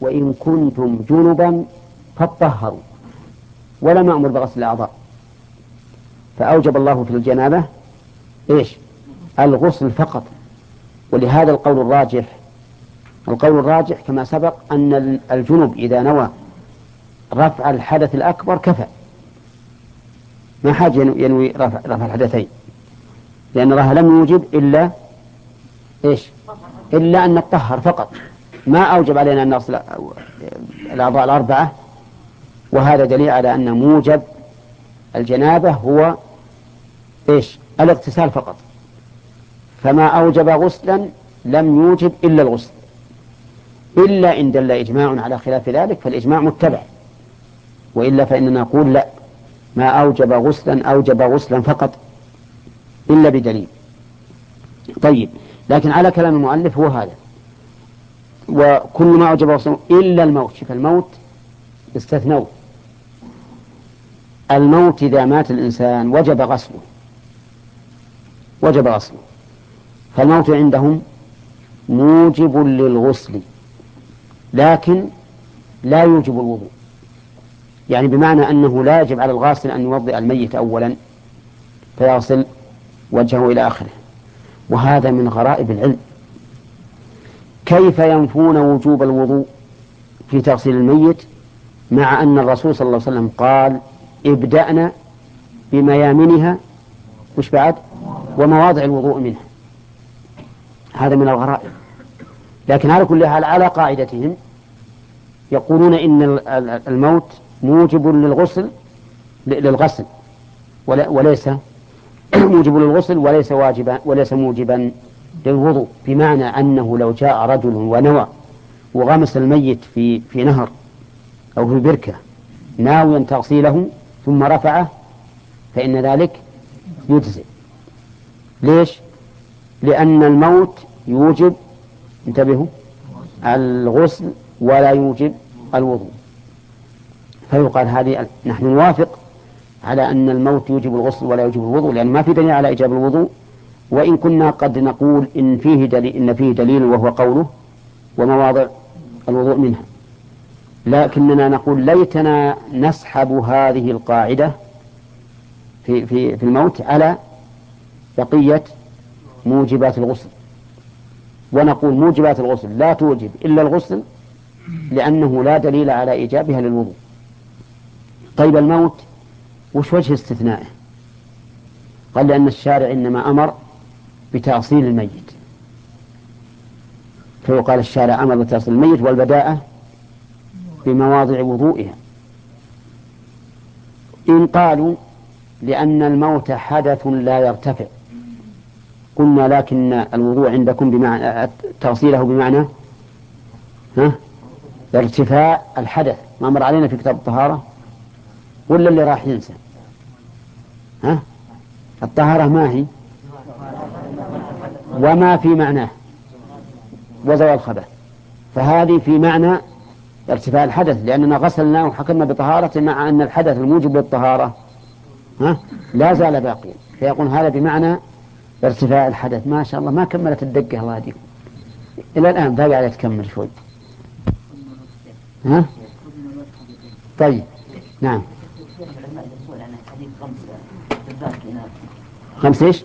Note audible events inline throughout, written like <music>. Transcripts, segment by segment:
وإن كنتم جنبا فاطهروا ولم أمر بغسل الأعضاء. فأوجب الله في الجنابة إيش؟ الغسل فقط. ولهذا القول الراجح القول الراجح كما سبق أن الجنب إذا نوى رفع الحدث الأكبر كفى. ما حاجة ينوي رفع, رفع الحدثين. لأن الله لم يوجب إلا إيش؟ إلا أن نطهر فقط. ما أوجب علينا أن نغسل الأعضاء الأربعة وهذا دليل على أن موجب الجنابة هو إيش؟ الاغتسال فقط. فما أوجب غسلا لم يوجب إلا الغسل. إلا إن دل إجماع على خلاف ذلك فالإجماع متبع. وإلا فإننا نقول لا ما أوجب غسلا أوجب غسلا فقط إلا بدليل. طيب لكن على كلام المؤلف هو هذا. وكل ما أوجب غسلا إلا الموت. شوف الموت استثنوه. الموت إذا مات الإنسان وجب غسله وجب غسله فالموت عندهم موجب للغسل لكن لا يوجب الوضوء. يعني بمعنى أنه لا يجب على الغاسل أن يوضئ الميت أولا فيغسل وجهه إلى آخره. وهذا من غرائب العلم. كيف ينفون وجوب الوضوء في تغسيل الميت مع أن الرسول صلى الله عليه وسلم قال ابدأنا بميامنها؟ وش بعد؟ ومواضع الوضوء منها. هذا من الغرائب. لكن على كل حال على قاعدتهم يقولون إن الموت موجب للغسل للغسل. وليس موجب للغسل وليس واجبا وليس موجبا. للوضوء بمعنى أنه لو جاء رجل ونوى وغمس الميت في في نهر أو في بركة ناويا تغسيله ثم رفعه فإن ذلك يجزئ ليش؟ لأن الموت يوجب انتبهوا الغسل ولا يوجب الوضوء فيقال هذه نحن نوافق على أن الموت يوجب الغسل ولا يوجب الوضوء لأن ما في دليل على إيجاب الوضوء وإن كنا قد نقول إن فيه دليل إن فيه دليل وهو قوله ومواضع الوضوء منها. لكننا نقول ليتنا نسحب هذه القاعدة في في في الموت على بقية موجبات الغسل. ونقول موجبات الغسل لا توجب إلا الغسل لأنه لا دليل على إيجابها للوضوء. طيب الموت وش وجه استثنائه؟ قال لأن الشارع إنما أمر بتأصيل الميت. فيقال الشارع أمر بتأصيل الميت والبداءة بمواضع وضوئها. إن قالوا لأن الموت حدث لا يرتفع. قلنا لكن الوضوء عندكم بمعنى تغسيله بمعنى ها؟ ارتفاع الحدث. ما مر علينا في كتاب الطهارة؟ ولا اللي راح ينسى؟ ها؟ الطهارة ما هي؟ وما في معناه وزوال الخبث فهذه في معنى ارتفاع الحدث لأننا غسلنا وحكمنا بطهارة مع أن الحدث الموجب للطهارة. ها؟ لا زال باقيا. فيقول هذا بمعنى ارتفاع الحدث. ما شاء الله ما كملت الدقة الله يهديكم. إلى الآن باقي عليها تكمل شوي. ها؟ طيب. نعم. خمس إيش؟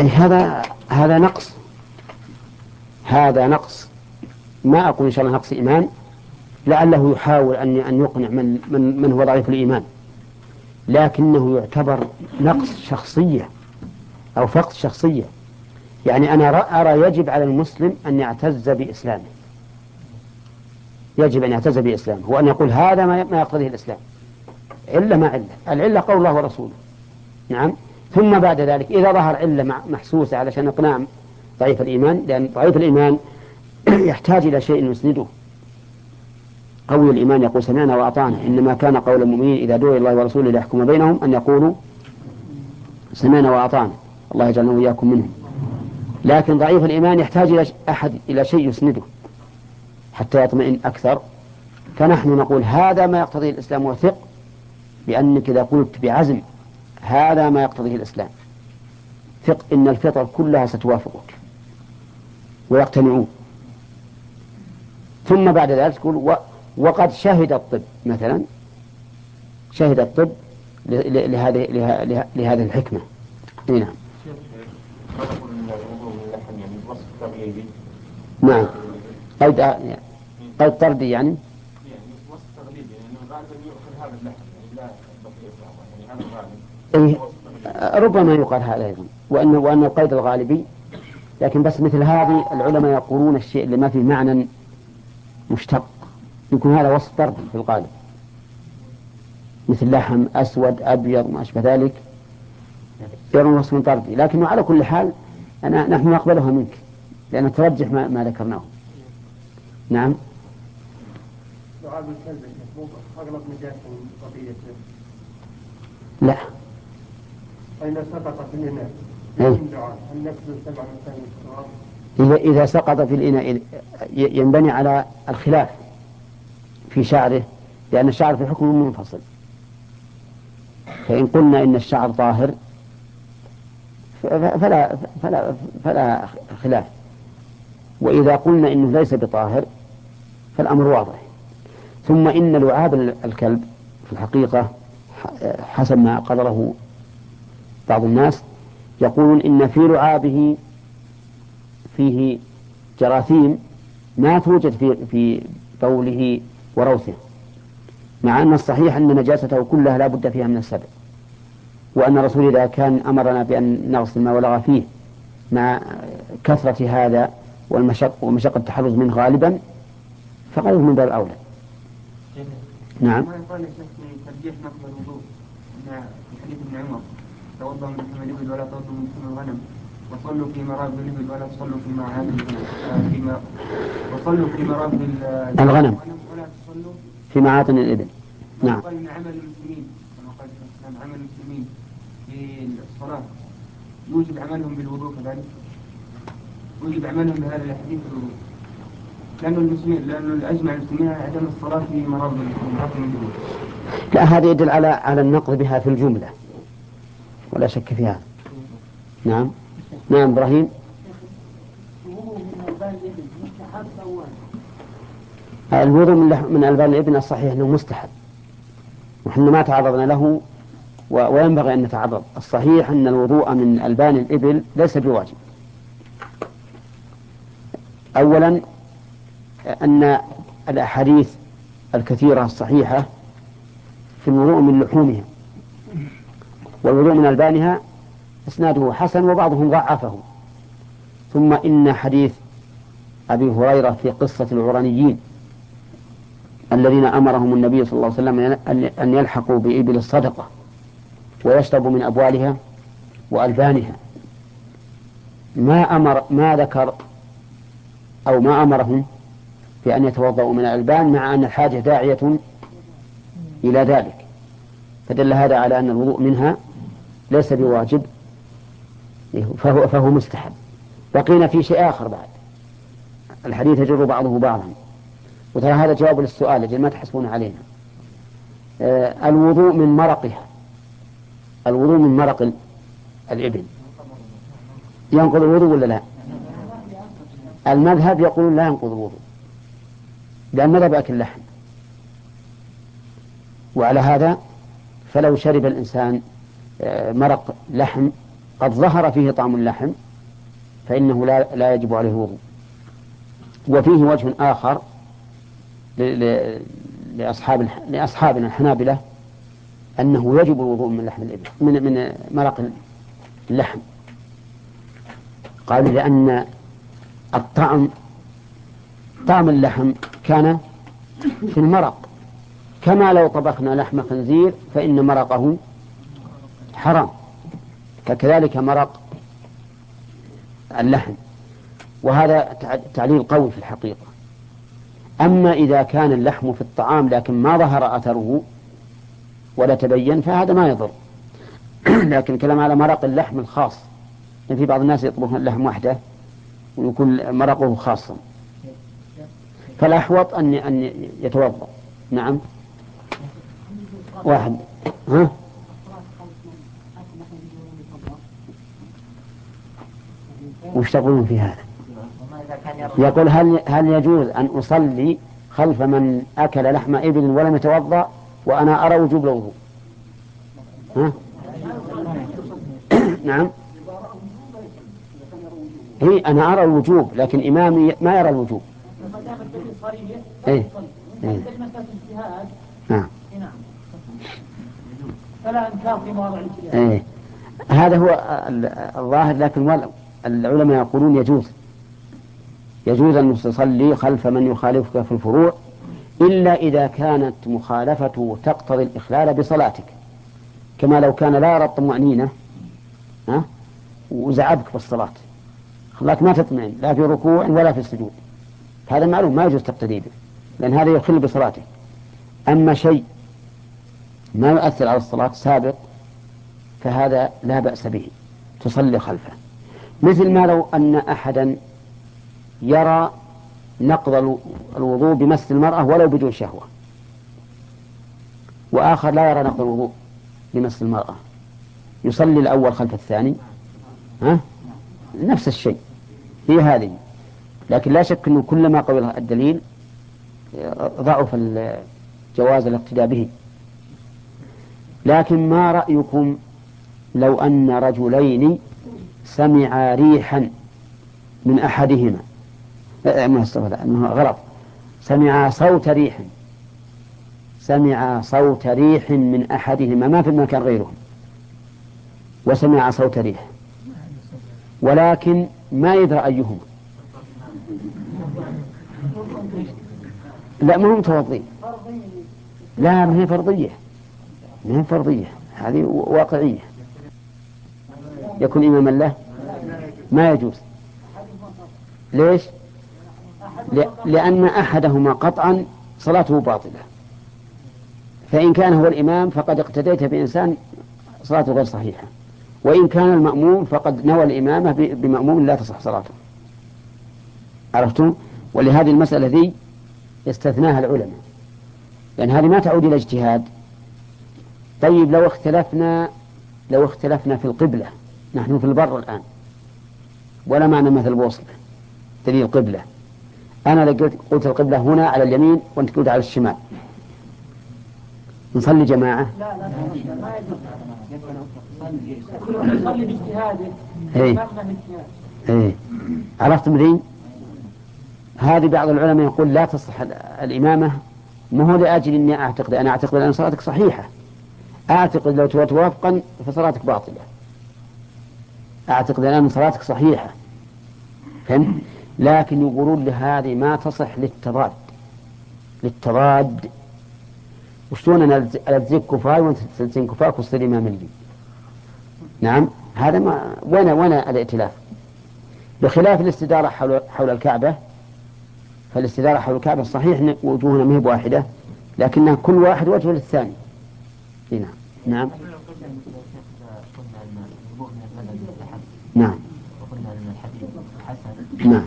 أي هذا هذا نقص. هذا نقص. ما أقول إن شاء الله نقص إيمان. لعله يحاول أن أن يقنع من من من هو ضعيف الإيمان. لكنه يعتبر نقص شخصية أو فقد شخصية. يعني أنا أرى يجب على المسلم أن يعتز بإسلامه. يجب أن يعتز بإسلامه وأن يقول هذا ما يقتضيه الإسلام. علة ما علة. العلة قول الله ورسوله. نعم. ثم بعد ذلك إذا ظهر علة محسوسة علشان إقناع ضعيف الإيمان لأن ضعيف الإيمان <clears throat> يحتاج إلى شيء يسنده. قوي الإيمان يقول سمعنا وأطعنا. إنما كان قول المؤمنين إذا دعوا الله ورسوله ليحكم بينهم أن يقولوا سمعنا وأطعنا. الله يجعلنا وإياكم منهم. لكن ضعيف الإيمان يحتاج إلى أحد إلى شيء يسنده. حتى يطمئن أكثر فنحن نقول هذا ما يقتضيه الإسلام وثق بأنك إذا قلت بعزم هذا ما يقتضيه الإسلام ثق إن الفطر كلها ستوافقك ويقتنعون ثم بعد ذلك تقول وقد شهد الطب مثلا شهد الطب لهذه لهذه الحكمة نعم نعم قيد قيد طردي يعني. إيه ربما يقال هذا أيضا وأن وأن القيد الغالبي لكن بس مثل هذه العلماء يقولون الشيء اللي ما فيه معنى مشتق. يكون هذا وصف طردي في الغالب مثل لحم أسود أبيض ما أشبه ذلك. يرون وصف طردي. لكنه على كل حال أنا نحن نقبلها منك لأن ترجح ما, ما ذكرناه. نعم. نجاسة لا. فإذا سقط في الإناء؟ إذا إذا سقط في الإناء ينبني على الخلاف في شعره لأن الشعر في حكم منفصل. فإن قلنا إن الشعر طاهر فلا فلا فلا خلاف. وإذا قلنا إنه ليس بطاهر فالأمر واضح. ثم إن لعاب الكلب في الحقيقة حسب ما قدره بعض الناس يقولون إن في لعابه فيه جراثيم ما توجد في في بوله وروثه مع أن الصحيح أن نجاسته كلها لا بد فيها من السبع وأن الرسول إذا كان أمرنا بأن نغسل ما ولغ فيه مع كثرة هذا والمشق ومشقة التحرز منه غالبا فقال من باب أولى. نعم. ما يقال في ترجيح نقض الوضوء في حديث ابن عمر توضأ من لحم الإبل ولا توضأ من لحم الغنم وصلوا في مرابض الإبل ولا تصلوا في معاد فيما وصلوا في مرابض الغنم. ولا تصلوا في معاطن الإبل. نعم. قال إن عمل المسلمين كما قال عمل المسلمين في الصلاة. يوجب عملهم بالوضوء كذلك؟ يوجب عملهم بهذا الحديث بالوضوء. لأنه المسلمين لأنه المسلمين على عدم الصلاة في الإبل لا هذا يدل على على النقض بها في الجملة. ولا شك في هذا. نعم. نعم إبراهيم. الوضوء من ألبان الإبن الصحيح إنه مستحب. ونحن ما تعرضنا له وينبغي أن نتعرض. الصحيح أن الوضوء من ألبان الإبل ليس بواجب. اولا أن الأحاديث الكثيرة الصحيحة في الوضوء من لحومها والوضوء من ألبانها إسناده حسن وبعضهم ضعفه. ثم إن حديث أبي هريرة في قصة العرانيين الذين أمرهم النبي صلى الله عليه وسلم أن يلحقوا بإبل الصدقة ويشربوا من أبوالها وألبانها. ما أمر ما ذكر أو ما أمرهم بأن يتوضأوا من الألبان مع أن الحاجة داعية إلى ذلك. فدل هذا على أن الوضوء منها ليس بواجب فهو, فهو مستحب. بقينا في شيء آخر بعد. الحديث يجر بعضه بعضا. وترى هذا جواب للسؤال أجل ما تحسبون علينا. آه الوضوء من مرقها. الوضوء من مرق الإبل. ينقض الوضوء ولا لا؟ المذهب يقول لا ينقض الوضوء. لأن مذهب أكل اللحم. وعلى هذا فلو شرب الإنسان آه، مرق لحم قد ظهر فيه طعم اللحم فإنه لا, لا يجب عليه الوضوء وفيه وجه آخر لأصحاب لأصحابنا الحنابلة أنه يجب الوضوء من لحم الإبل من من مرق اللحم. قالوا لأن الطعم طعم اللحم كان في المرق. كما لو طبخنا لحم خنزير فإن مرقه حرام. فكذلك مرق اللحم. وهذا تعليل قوي في الحقيقة. أما إذا كان اللحم في الطعام لكن ما ظهر أثره ولا تبين فهذا ما يضر. <clears throat> لكن كلام على مرق اللحم الخاص. يعني في بعض الناس يطبخون اللحم وحده ويكون مرقه خاصا. فالأحوط أن أن يتوضأ نعم واحد ها؟ وش تقولون في هذا؟ يقول هل هل يجوز أن أصلي خلف من أكل لحم إبل ولم يتوضأ وأنا أرى وجوب الوضوء ها؟ <coughs> نعم هي أنا أرى الوجوب لكن إمامي ما يرى الوجوب إيه. إيه. نعم. فلا إنكار في مواضع إيه. هذا هو الظاهر لكن العلماء يقولون يجوز. يجوز أن تصلي خلف من يخالفك في الفروع إلا إذا كانت مخالفته تقتضي الإخلال بصلاتك. كما لو كان لا يرى الطمأنينة ها وزعبك بالصلاة خلاك ما تطمئن لا في ركوع ولا في السجود. هذا معلوم ما يجوز تقتدي به لأن هذا يخل بصلاتك أما شيء ما يؤثر على الصلاة سابق فهذا لا بأس به تصلي خلفه. مثل ما لو أن أحدا يرى نقض الوضوء بمس المرأة ولو بدون شهوة وآخر لا يرى نقض الوضوء بمس المرأة. يصلي الأول خلف الثاني ها؟ نفس الشيء. هي هذه. لكن لا شك أنه كلما قوي الدليل ضعف جواز الاقتداء به. لكن ما رأيكم لو أن رجلين سمعا ريحا من أحدهما؟ أنه غلط. سمع صوت ريح. سمع صوت ريح من أحدهما ما في المكان غيرهم. وسمع صوت ريح. ولكن ما يدرى أيهما. لا ما هم متوضين لا ما هي فرضية. ما هي فرضية. هذه واقعية. يكون إماما له؟ ما يجوز. ليش؟ لأن أحدهما قطعا صلاته باطلة. فإن كان هو الإمام فقد اقتديت بإنسان صلاته غير صحيحة. وإن كان المأموم فقد نوى الإمامة بمأموم لا تصح صلاته. عرفتم؟ ولهذه المسألة ذي استثناها العلماء. لأن هذه ما تعود إلى اجتهاد. طيب لو اختلفنا لو اختلفنا في القبلة نحن في البر الآن. ولا معنى مثل بوصلة دليل قبلة أنا قلت قلت القبلة هنا على اليمين وأنت قلت على الشمال. نصلي جماعة؟ لا لا ما يجوز. يصلي باجتهاده إيه. عرفتم ذي؟ هذه بعض العلماء يقول لا تصح الإمامة. ما هو لأجل إني أعتقد أنا أعتقد أن صلاتك صحيحة. أعتقد لو توافقا فصلاتك باطلة. أعتقد أن صلاتك صحيحة. فهمت؟ لكن يقولون لهذه ما تصح للتضاد. للتضاد. وشلون أنا الزيك كفاي وأنت تلزم كفاك وتصير إمام لي. نعم؟ هذا ما وين وين الائتلاف؟ بخلاف الاستدارة حول حول الكعبة. فالاستدارة حول الكعبة صحيح وجوهنا ما هي بواحدة لكنها كل واحد وجه للثاني. نعم. نعم. نعم. وقلنا ان الحديث حسن نعم.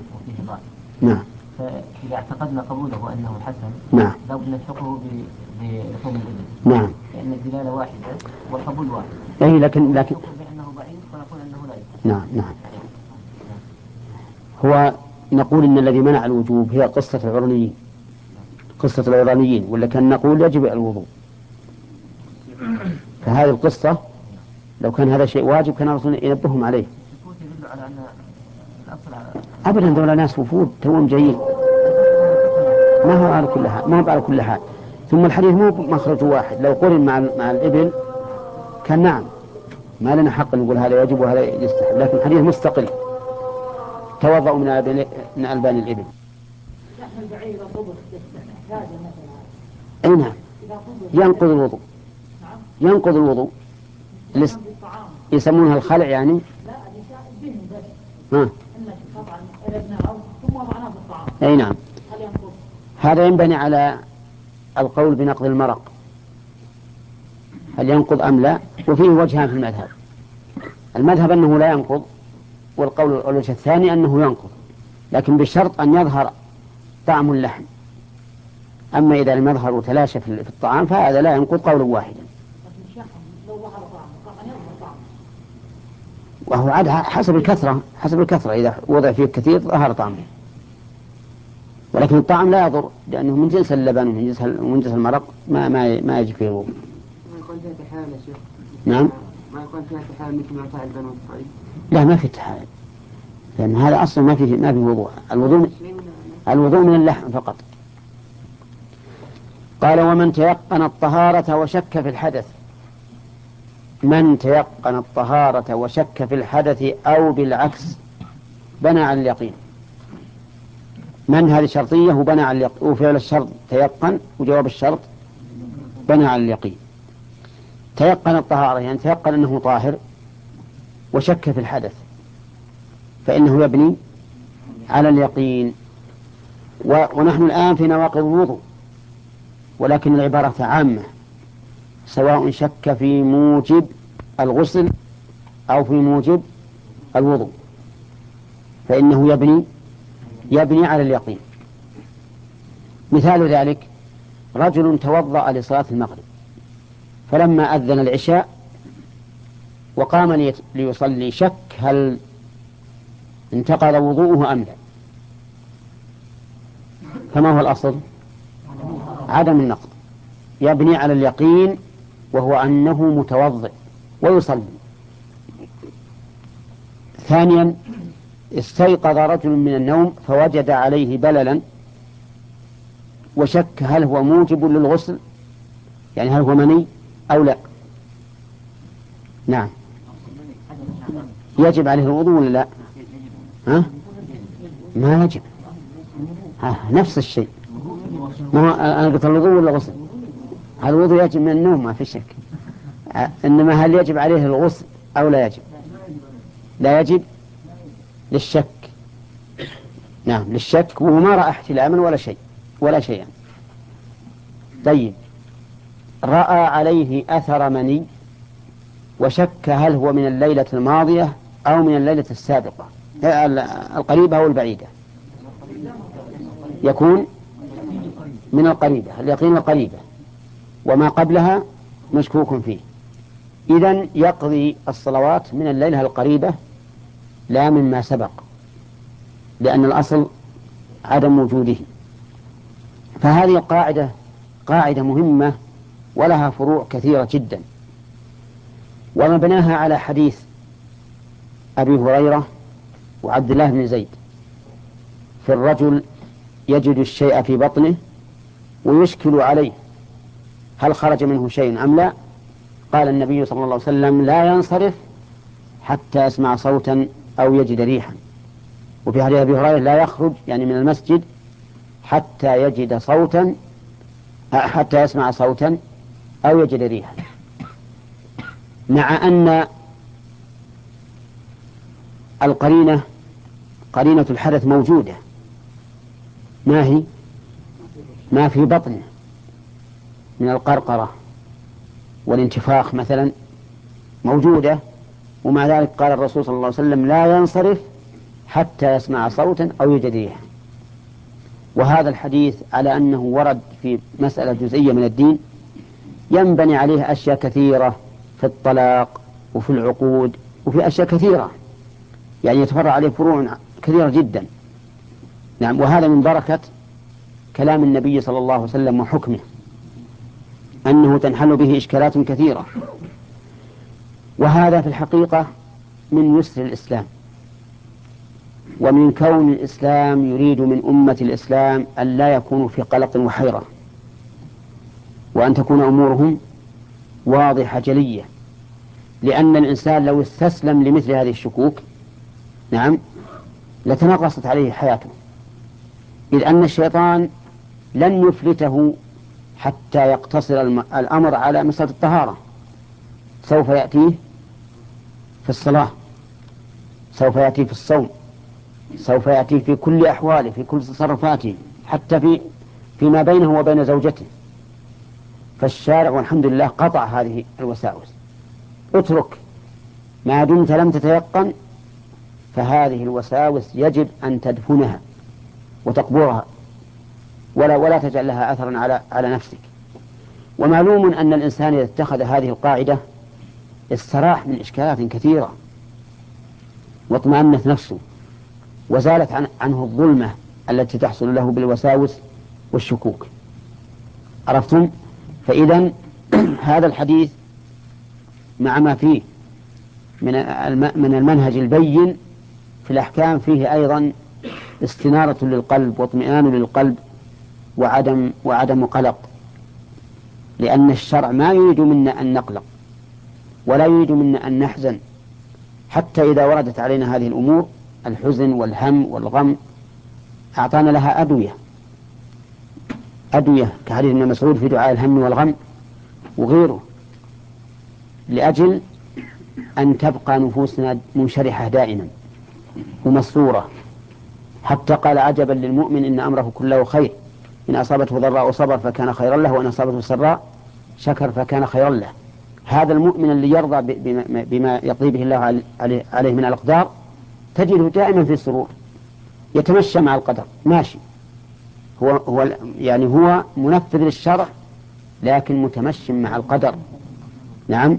نعم. فإذا اعتقدنا قبوله أنه حسن نعم. لابد نلحقه بلحوم الإبل. نعم. لأن الدلالة واحدة والقبول واحد. أي لكن لكن بأنه ضعيف فنقول أنه لا نعم نعم. هو نقول إن الذي منع الوجوب هي قصة العرنيين. قصة العرانيين ولا كان نقول يجب الوضوء. فهذه القصة لو كان هذا شيء واجب كان الرسول ينبههم عليه. أبدا دول ناس وفود توهم جايين. ما هو على كل حال ما هو على كل حال. ثم الحديث مو مخرج واحد. لو قرن مع مع الإبل كان نعم. ما لنا حق نقول هذا يجب وهذا يستحب لكن الحديث مستقل. توضأوا من من ألبان الإبل. أي نعم. ينقض الوضوء. ينقض الوضوء. يسمونها الخلع يعني؟ ها أي نعم. هذا ينبني على القول بنقض المرق. هل ينقض أم لا؟ وفيه وجهان في المذهب. المذهب أنه لا ينقض. والقول الوجه الثاني أنه ينقض لكن بشرط أن يظهر طعم اللحم أما إذا لم يظهر وتلاشى في الطعام فهذا لا ينقض قولا واحدا وهو عاد حسب الكثرة حسب الكثرة إذا وضع فيه كثير ظهر طعمه ولكن الطعم لا يضر لأنه من جنس اللبن ومن جنس ومن جنس المرق ما ما ما يجب فيه. ما يكون فيها تحايل يا شيخ. نعم. ما يكون فيها تحايل مثل ما فعل بنو إسرائيل. لا ما في تحايل. لأن هذا أصلا ما فيه ما فيه وضوء، الوضوء الوضوء من اللحم فقط. قال ومن تيقن الطهارة وشك في الحدث من تيقن الطهارة وشك في الحدث أو بالعكس بنى على اليقين. من هذه شرطية وبنى على اليقين. وفعل الشرط تيقن وجواب الشرط بنى على اليقين. تيقن الطهارة يعني تيقن أنه طاهر. وشك في الحدث. فإنه يبني على اليقين. ونحن الآن في نواقض الوضوء. ولكن العبارة عامة. سواء شك في موجب الغسل أو في موجب الوضوء. فإنه يبني يبني على اليقين. مثال ذلك رجل توضأ لصلاة المغرب. فلما أذن العشاء وقام ليصلي. شك هل انتقض وضوءه أم لا. فما هو الأصل؟ عدم النقض. يبني على اليقين وهو أنه متوضئ ويصلي. ثانيا استيقظ رجل من النوم فوجد عليه بللا وشك هل هو موجب للغسل؟ يعني هل هو مني أو لا؟ نعم. يجب عليه الوضوء ولا لا؟ ها؟ ما يجب. ها نفس الشيء. ما هو أنا قلت الوضوء ولا غسل؟ الوضوء يجب من النوم ما في شك. إنما هل يجب عليه الغسل أو لا يجب؟ لا يجب للشك. نعم للشك وهو ما رأى احتلاما ولا شيء ولا شيئا. طيب. رأى عليه أثر مني وشك هل هو من الليلة الماضية أو من الليلة السابقة القريبة أو البعيدة. يكون من القريبة اليقين القريبة وما قبلها مشكوك فيه. إذا يقضي الصلوات من الليلة القريبة لا مما سبق لأن الأصل عدم وجوده. فهذه قاعدة قاعدة مهمة ولها فروع كثيرة جدا. ومبناها على حديث أبي هريرة وعبد الله بن زيد. في الرجل يجد الشيء في بطنه ويشكل عليه. هل خرج منه شيء أم لا؟ قال النبي صلى الله عليه وسلم لا ينصرف حتى يسمع صوتا أو يجد ريحا. وفي حديث أبي هريرة لا يخرج يعني من المسجد حتى يجد صوتا حتى يسمع صوتا أو يجد ريحا. مع أن القرينة قرينة الحدث موجودة. ما هي؟ ما في بطنه من القرقرة والانتفاخ مثلا موجودة ومع ذلك قال الرسول صلى الله عليه وسلم لا ينصرف حتى يسمع صوتا أو يجد ريحا وهذا الحديث على أنه ورد في مسألة جزئية من الدين. ينبني عليه أشياء كثيرة في الطلاق وفي العقود وفي أشياء كثيرة. يعني يتفرع عليه فروع كثيرة جدا. نعم وهذا من بركة كلام النبي صلى الله عليه وسلم وحكمه أنه تنحل به إشكالات كثيرة. وهذا في الحقيقة من يسر الإسلام ومن كون الإسلام يريد من أمة الإسلام أن لا يكونوا في قلق وحيرة وأن تكون أمورهم واضحة جلية. لأن الإنسان لو استسلم لمثل هذه الشكوك نعم. لتنغصت عليه حياته. إذ أن الشيطان لن يفلته حتى يقتصر الأمر على مسألة الطهارة. سوف يأتيه في الصلاة. سوف يأتي في الصوم. سوف يأتي في كل أحواله في كل تصرفاته حتى في فيما بينه وبين زوجته. فالشارع والحمد لله قطع هذه الوساوس. اترك. ما دمت لم تتيقن فهذه الوساوس يجب أن تدفنها وتقبرها. ولا ولا تجعل لها أثرا على على نفسك. ومعلوم أن الإنسان إذا اتخذ هذه القاعدة استراح من إشكالات كثيرة واطمأنت نفسه وزالت عن عنه الظلمة التي تحصل له بالوساوس والشكوك. عرفتم؟ فإذا <clears throat> هذا الحديث مع ما فيه من من المنهج البين في الأحكام فيه أيضا استنارة للقلب واطمئنان للقلب وعدم وعدم قلق لأن الشرع ما يريد منا أن نقلق ولا يريد منا أن نحزن. حتى إذا وردت علينا هذه الأمور الحزن والهم والغم أعطانا لها أدوية. أدوية كحديث ابن مسعود في دعاء الهم والغم وغيره. لأجل أن تبقى نفوسنا منشرحة دائما. ومسرورة. حتى قال عجبا للمؤمن إن أمره كله خير. إن أصابته ضراء صبر فكان خيرا له وإن أصابته سراء شكر فكان خيرا له. هذا المؤمن اللي يرضى بما يقضي به الله عليه من الأقدار تجده دائما في السرور. يتمشى مع القدر. ماشي. هو هو يعني هو منفذ للشرع لكن متمشي مع القدر. نعم.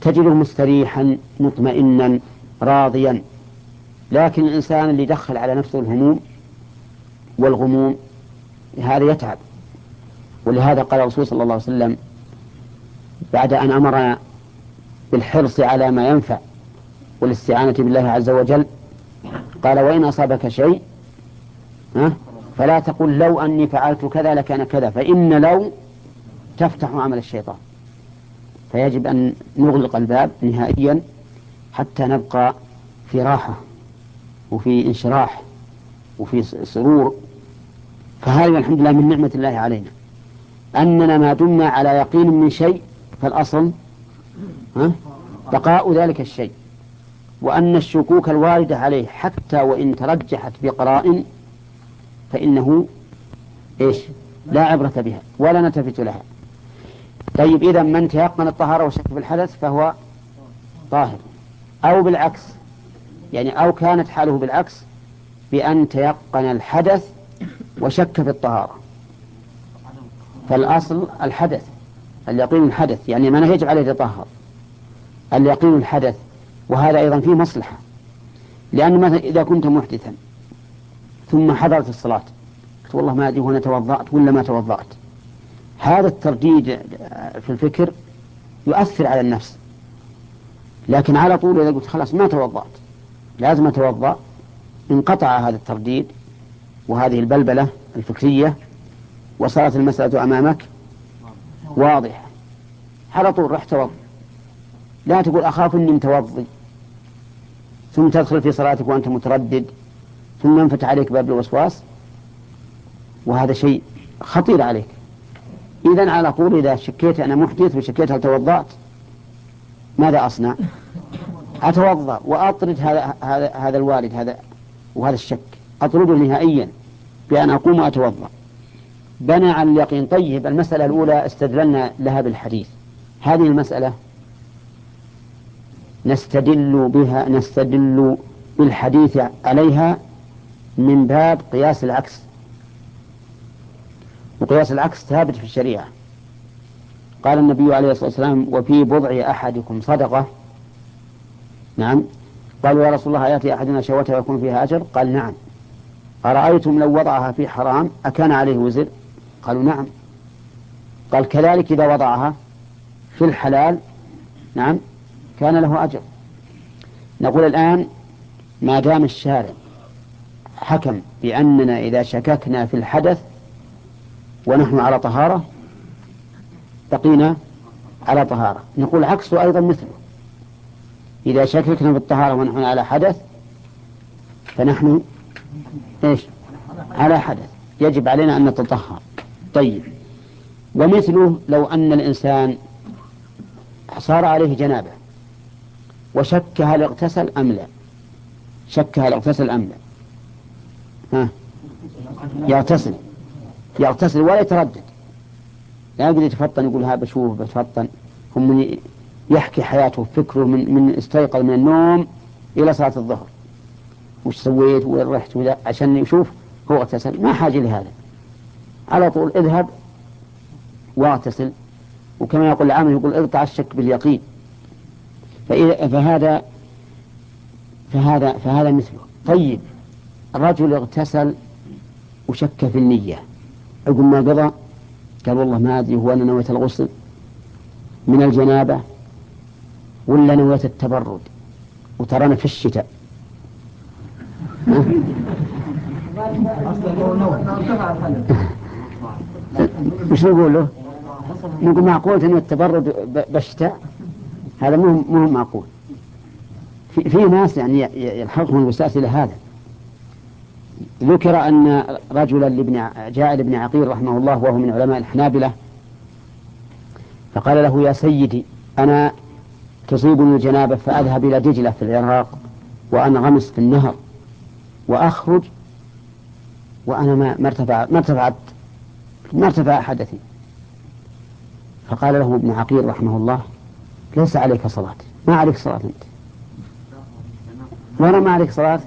تجده مستريحا مطمئنا راضيا. لكن الإنسان اللي دخل على نفسه الهموم والغموم هذا يتعب. ولهذا قال الرسول صلى الله عليه وسلم بعد أن أمرنا بالحرص على ما ينفع والاستعانة بالله عز وجل قال وإن أصابك شيء فلا تقل لو أني فعلت كذا لكان كذا فإن لو تفتح عمل الشيطان. فيجب أن نغلق الباب نهائيا حتى نبقى في راحة. وفي انشراح وفي سرور. فهذا الحمد لله من نعمة الله علينا. أننا ما دمنا على يقين من شيء فالأصل ها بقاء ذلك الشيء. وأن الشكوك الواردة عليه حتى وإن ترجحت بقرائن فإنه إيش؟ لا عبرة بها ولا نلتفت لها. طيب إذا من تيقن الطهارة وشك في الحدث فهو طاهر. أو بالعكس يعني أو كانت حاله بالعكس بأن تيقن الحدث وشك في الطهارة. فالأصل الحدث اليقين الحدث يعني ما يجب عليه يتطهر اليقين الحدث وهذا أيضا فيه مصلحة. لأن مثلا إذا كنت محدثا ثم حضرت الصلاة قلت والله ما أدري هنا توضأت ولا ما توضأت. هذا الترديد في الفكر يؤثر على النفس. لكن على طول إذا قلت خلاص ما توضأت لازم أتوضأ. انقطع هذا الترديد وهذه البلبلة الفكرية وصارت المسألة أمامك. واضحة على طول رح توضأ. لا تقول أخاف أني متوضي. ثم تدخل في صلاتك وأنت متردد. ثم ينفتح عليك باب الوسواس. وهذا شيء خطير عليك. إذا على طول إذا شكيت أنا محدث وشكيت هل توضأت؟ ماذا أصنع؟ أتوضأ وأطرد هذا هذا هذا الوالد هذا وهذا الشك. أطرده نهائيا بأن أقوم وأتوضأ. بنى على اليقين. طيب المسألة الأولى استدللنا لها بالحديث. هذه المسألة نستدل بها نستدل بالحديث عليها من باب قياس العكس. وقياس العكس ثابت في الشريعة. قال النبي عليه الصلاة والسلام وفي بضع أحدكم صدقة نعم. قالوا يا رسول الله يأتي أحدنا شهوته ويكون فيها أجر؟ قال نعم. أرأيتم لو وضعها في حرام؟ أكان عليه وزر؟ قالوا نعم. قال كذلك إذا وضعها في الحلال؟ نعم. كان له أجر. نقول الآن ما دام الشارع حكم بأننا إذا شككنا في الحدث ونحن على طهارة بقينا على طهارة. نقول عكسه أيضا مثله. إذا شككنا في الطهارة ونحن على حدث فنحن إيش؟ على حدث. يجب علينا أن نتطهر. طيب. ومثله لو أن الإنسان صار عليه جنابة وشك هل اغتسل أم لا؟ شك هل اغتسل أم لا؟ ها؟ يغتسل. يغتسل ولا يتردد. لا يقدر يتفطن يقول ها بشوف بتفطن. هم يحكي حياته فكره من من استيقظ من النوم إلى صلاة الظهر. وش سويت؟ وين رحت؟ ولا عشان يشوف هو اغتسل. ما حاجة لهذا. على طول اذهب واغتسل. وكما يقول العامل يقول اقطع الشك باليقين. فإذا فهذا فهذا فهذا مثله. طيب الرجل اغتسل وشك في النية. عقب ما قضى قال والله ما أدري هو أنا نويت الغسل من الجنابة ولا نويت التبرد؟ وترانا في الشتاء. <laughs> وش نقول له؟ نقول معقول أن التبرد بالشتاء؟ هذا مو مو معقول. في, في ناس يعني يلحقهم الوسواس إلى هذا. ذكر أن رجلا لابن جاء لابن عقيل رحمه الله وهو من علماء الحنابلة فقال له يا سيدي أنا تصيبني الجنابة فأذهب إلى دجلة في العراق وأنغمس في النهر وأخرج وأنا ما ارتفع ما ارتفعت ما ارتفع حدثي. فقال له ابن عقيل رحمه الله ليس عليك صلاة. ما عليك صلاة أنت؟ ولا ما عليك صلاة؟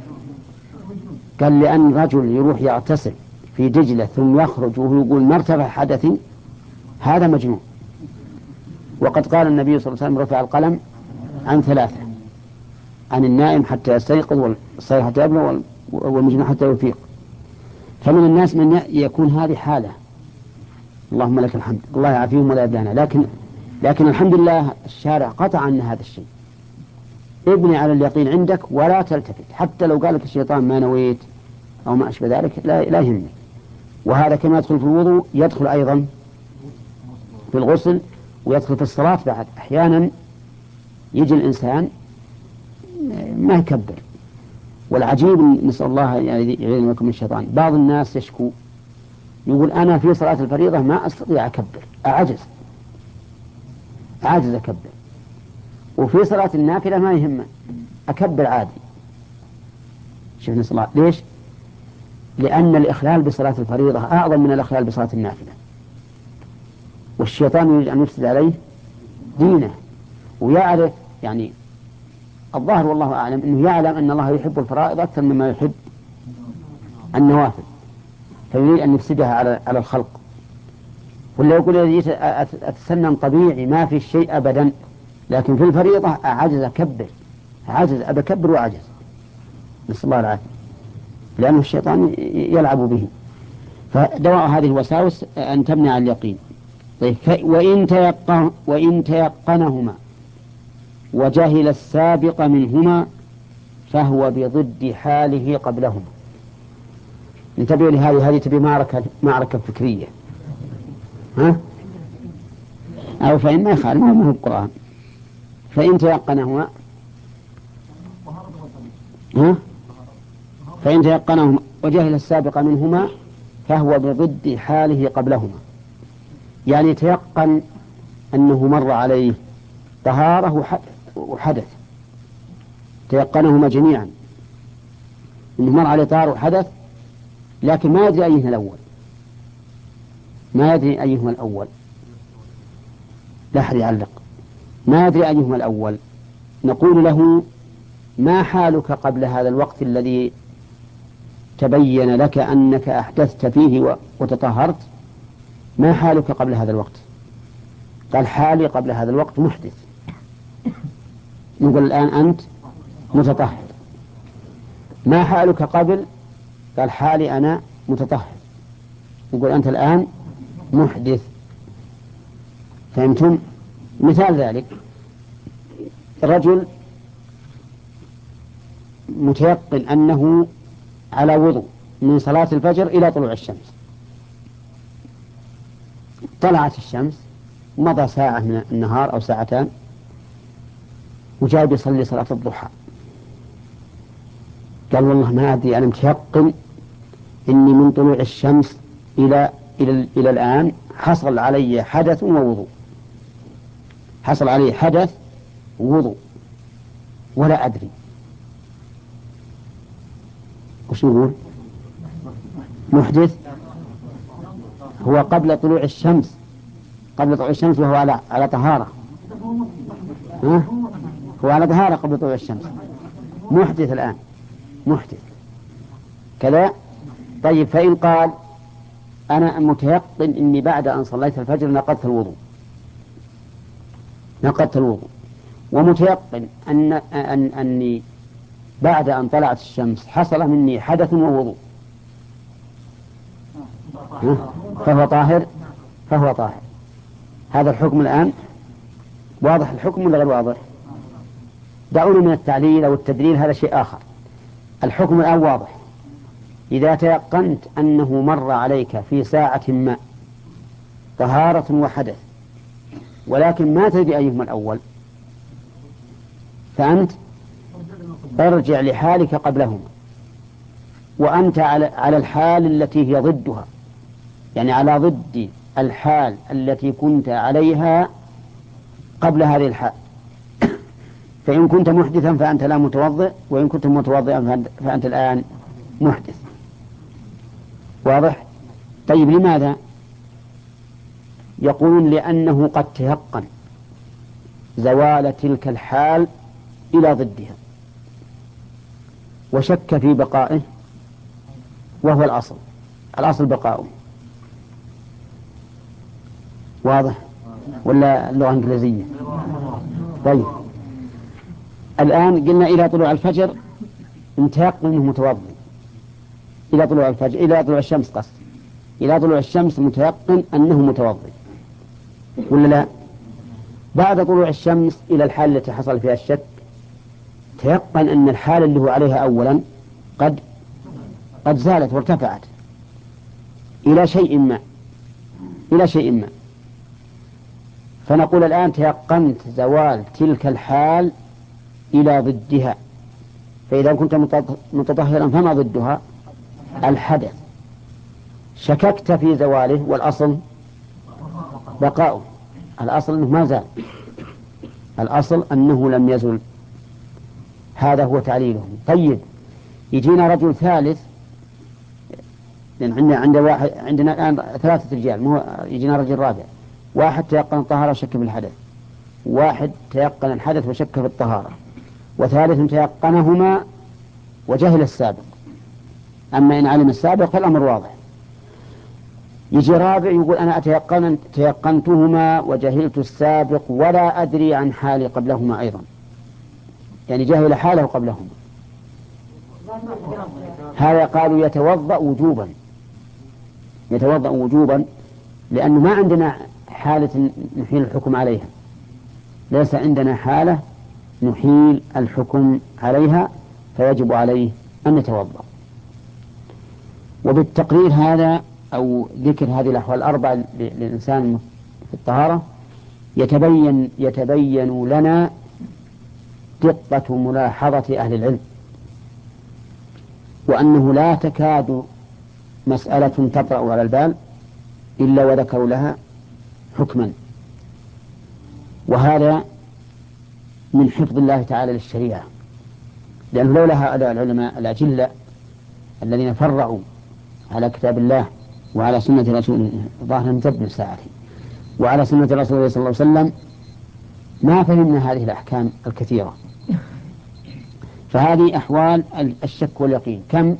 قال لأن رجل يروح يغتسل في دجلة ثم يخرج وهو يقول ما ارتفع حدثي هذا مجنون. وقد قال النبي صلى الله عليه وسلم رفع القلم عن ثلاثة. عن النائم حتى يستيقظ والصير حتى يبلغ والمجنون حتى يفيق. فمن الناس من يكون هذه حالة. اللهم لك الحمد. الله يعافيهم ولا يبلانا لكن لكن الحمد لله الشارع قطع عنا هذا الشيء. ابني على اليقين عندك ولا تلتفت. حتى لو قال لك الشيطان ما نويت أو ما أشبه ذلك لا, لا يهمني وهذا كما يدخل في الوضوء يدخل أيضا في الغسل ويدخل في الصلاة بعد. أحيانا يجي الإنسان ما يكبر. والعجيب نسأل الله يعيذنا من الشيطان. بعض الناس يشكو. يقول أنا في صلاة الفريضة ما أستطيع أكبر. أعجز. أعجز أكبر. وفي صلاة النافلة ما يهمه. أكبر عادي. شفنا صلاة ليش؟ لأن الإخلال بصلاة الفريضة أعظم من الإخلال بصلاة النافلة. والشيطان يريد أن يفسد عليه دينه ويعرف يعني الظاهر والله أعلم أنه يعلم أن الله يحب الفرائض أكثر مما يحب النوافل فيريد أن يفسدها على على الخلق. ولا يقول أتسنن طبيعي ما في شيء أبدا لكن في الفريضة عجز أكبر عجز أبكبر وعجز نسأل الله العافية. لأن الشيطان يلعب به. فدواء هذه الوساوس أن تمنع اليقين. طيب وإن تيقن وإن تيقنهما وجهل السابق منهما فهو بضد حاله قبلهما. انتبهوا لهذه هذه تبي معركة معركة فكرية. ها؟ أو فإن ما يخالف ما هو القرآن. فإن تيقنهما ها؟ فإن تيقنهما وجهل السابق منهما فهو بضد حاله قبلهما. يعني تيقن أنه مر عليه طهارة وحدث. تيقنهما جميعا. أنه مر عليه طهارة وحدث لكن ما يدري أيهما الأول. ما يدري أيهما الأول. لا أحد يعلق. ما يدري أيهما الأول. نقول له ما حالك قبل هذا الوقت الذي تبين لك أنك أحدثت فيه وتطهرت؟ ما حالك قبل هذا الوقت؟ قال حالي قبل هذا الوقت محدث. نقول الآن أنت متطهر. ما حالك قبل؟ قال حالي أنا متطهر. نقول أنت الآن محدث. فهمتم؟ مثال ذلك. رجل متيقن أنه على وضوء من صلاة الفجر إلى طلوع الشمس. طلعت الشمس مضى ساعة من النهار أو ساعتان وجاء يصلي صلاة الضحى. قال والله ما أدري أنا متيقن إني من طلوع الشمس إلى إلى إلى الآن حصل علي حدث ووضوء. حصل علي حدث ووضوء. ولا أدري. وش نقول؟ محدث؟ هو قبل طلوع الشمس. قبل طلوع الشمس وهو على على طهارة. ها؟ هو على طهارة قبل طلوع الشمس. محدث الآن. محدث. كذا؟ طيب فإن قال أنا متيقن إني بعد أن صليت الفجر نقضت الوضوء. نقضت الوضوء. ومتيقن أن أن أني بعد أن طلعت الشمس حصل مني حدث ووضوء. فهو طاهر؟ فهو طاهر. هذا الحكم الآن واضح الحكم ولا غير واضح؟ دعوني من التعليل أو التدليل هذا شيء آخر. الحكم الآن واضح. إذا تيقنت أنه مر عليك في ساعة ما طهارة وحدث ولكن ما تدري أيهما الأول فأنت ارجع لحالك قبلهما وأنت على الحال التي هي ضدها. يعني على ضد الحال التي كنت عليها قبل هذه الحال. <coughs> فإن كنت محدثا فأنت لا متوضئ وإن كنت متوضئا فأنت الآن محدث. واضح؟ طيب لماذا؟ يقولون لأنه قد تيقن زوال تلك الحال إلى ضدها وشك في بقائه وهو الأصل. الأصل بقاؤه واضح؟ ولا اللغة الإنجليزية؟ طيب. الآن قلنا إلى طلوع الفجر متيقن أنه متوضئ. إلى طلوع الفجر إلى طلوع الشمس قصد. إلى طلوع الشمس متيقن أنه متوضئ. ولا لا؟ بعد طلوع الشمس إلى الحال التي حصل فيها الشك تيقن أن الحالة اللي هو عليها أولا قد قد زالت وارتفعت. إلى شيء ما. إلى شيء ما. فنقول الآن تيقنت زوال تلك الحال إلى ضدها. فإذا كنت متطهرا فما ضدها؟ الحدث. شككت في زواله والأصل بقاؤه الأصل أنه ما زال. الأصل أنه لم يزل. هذا هو تعليله. طيب يجينا رجل ثالث. لأن عندنا عند واحد عندنا الآن ثلاثة رجال. مو يجينا رجل رابع. واحد تيقن الطهارة وشك في الحدث واحد تيقن الحدث وشك في الطهارة. وثالث تيقنهما وجهل السابق. أما إن علم السابق فالأمر واضح. يجي رابع يقول أنا أتيقن تيقنتهما وجهلت السابق ولا أدري عن حالي قبلهما أيضا. يعني جهل حاله قبلهما. هذا قالوا يتوضأ وجوبا. يتوضأ وجوبا لأنه ما عندنا حالة نحيل الحكم عليها. ليس عندنا حالة نحيل الحكم عليها فيجب عليه أن يتوضأ وبالتقرير هذا أو ذكر هذه الأحوال الأربعة للإنسان في الطهارة يتبين يتبين لنا دقة ملاحظة أهل العلم. وأنه لا تكاد مسألة تطرأ على البال إلا وذكروا لها حكما. وهذا من حفظ الله تعالى للشريعة. لأنه لولا هؤلاء العلماء الأجلة الذين فرعوا على كتاب الله وعلى سنة رسوله ظاهرا امتد ساعته وعلى سنة رسوله صلى الله عليه وسلم ما فهمنا هذه الأحكام الكثيرة. فهذه أحوال الشك واليقين. كم؟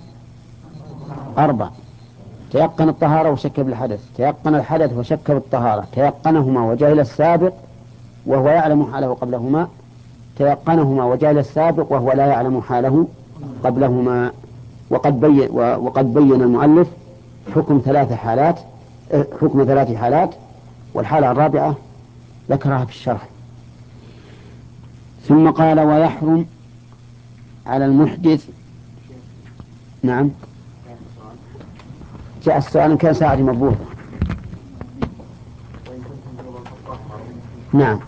أربع تيقن الطهارة وشك بالحدث تيقن الحدث وشك بالطهارة تيقنهما وجهل السابق وهو يعلم حاله قبلهما تيقنهما وجهل السابق وهو لا يعلم حاله قبلهما. وقد بين وقد بين المؤلف حكم ثلاث حالات آه، حكم ثلاث حالات والحالة الرابعة ذكرها في الشرح. ثم قال ويحرم على المحدث نعم. السؤال إن كان ساعة مضبوطة نعم.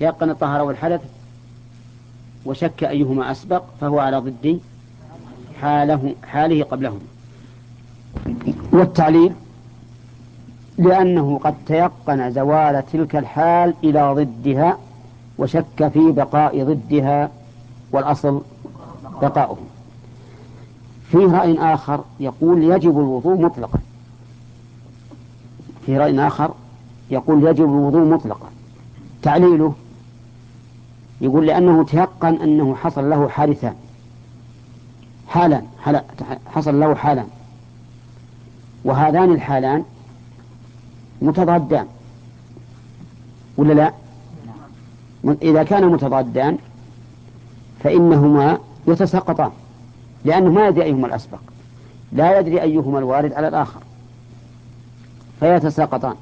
يقن الطهارة والحدث وشك أيهما أسبق فهو على ضد حاله حاله قبلهما والتعليل لأنه قد تيقن زوال تلك الحال إلى ضدها وشك في بقاء ضدها والأصل بقاؤه في رأي آخر يقول يجب الوضوء مطلقا. في رأي آخر يقول يجب الوضوء مطلقا. تعليله يقول لأنه تيقن أنه حصل له حادثان. حالا حصل له حالان وهذان الحالان متضادان. ولا لا؟ إذا كان متضادان فإنهما يتساقطان لأنه ما يدري أيهما الأسبق. لا يدري أيهما الوارد على الآخر. فيتساقطان.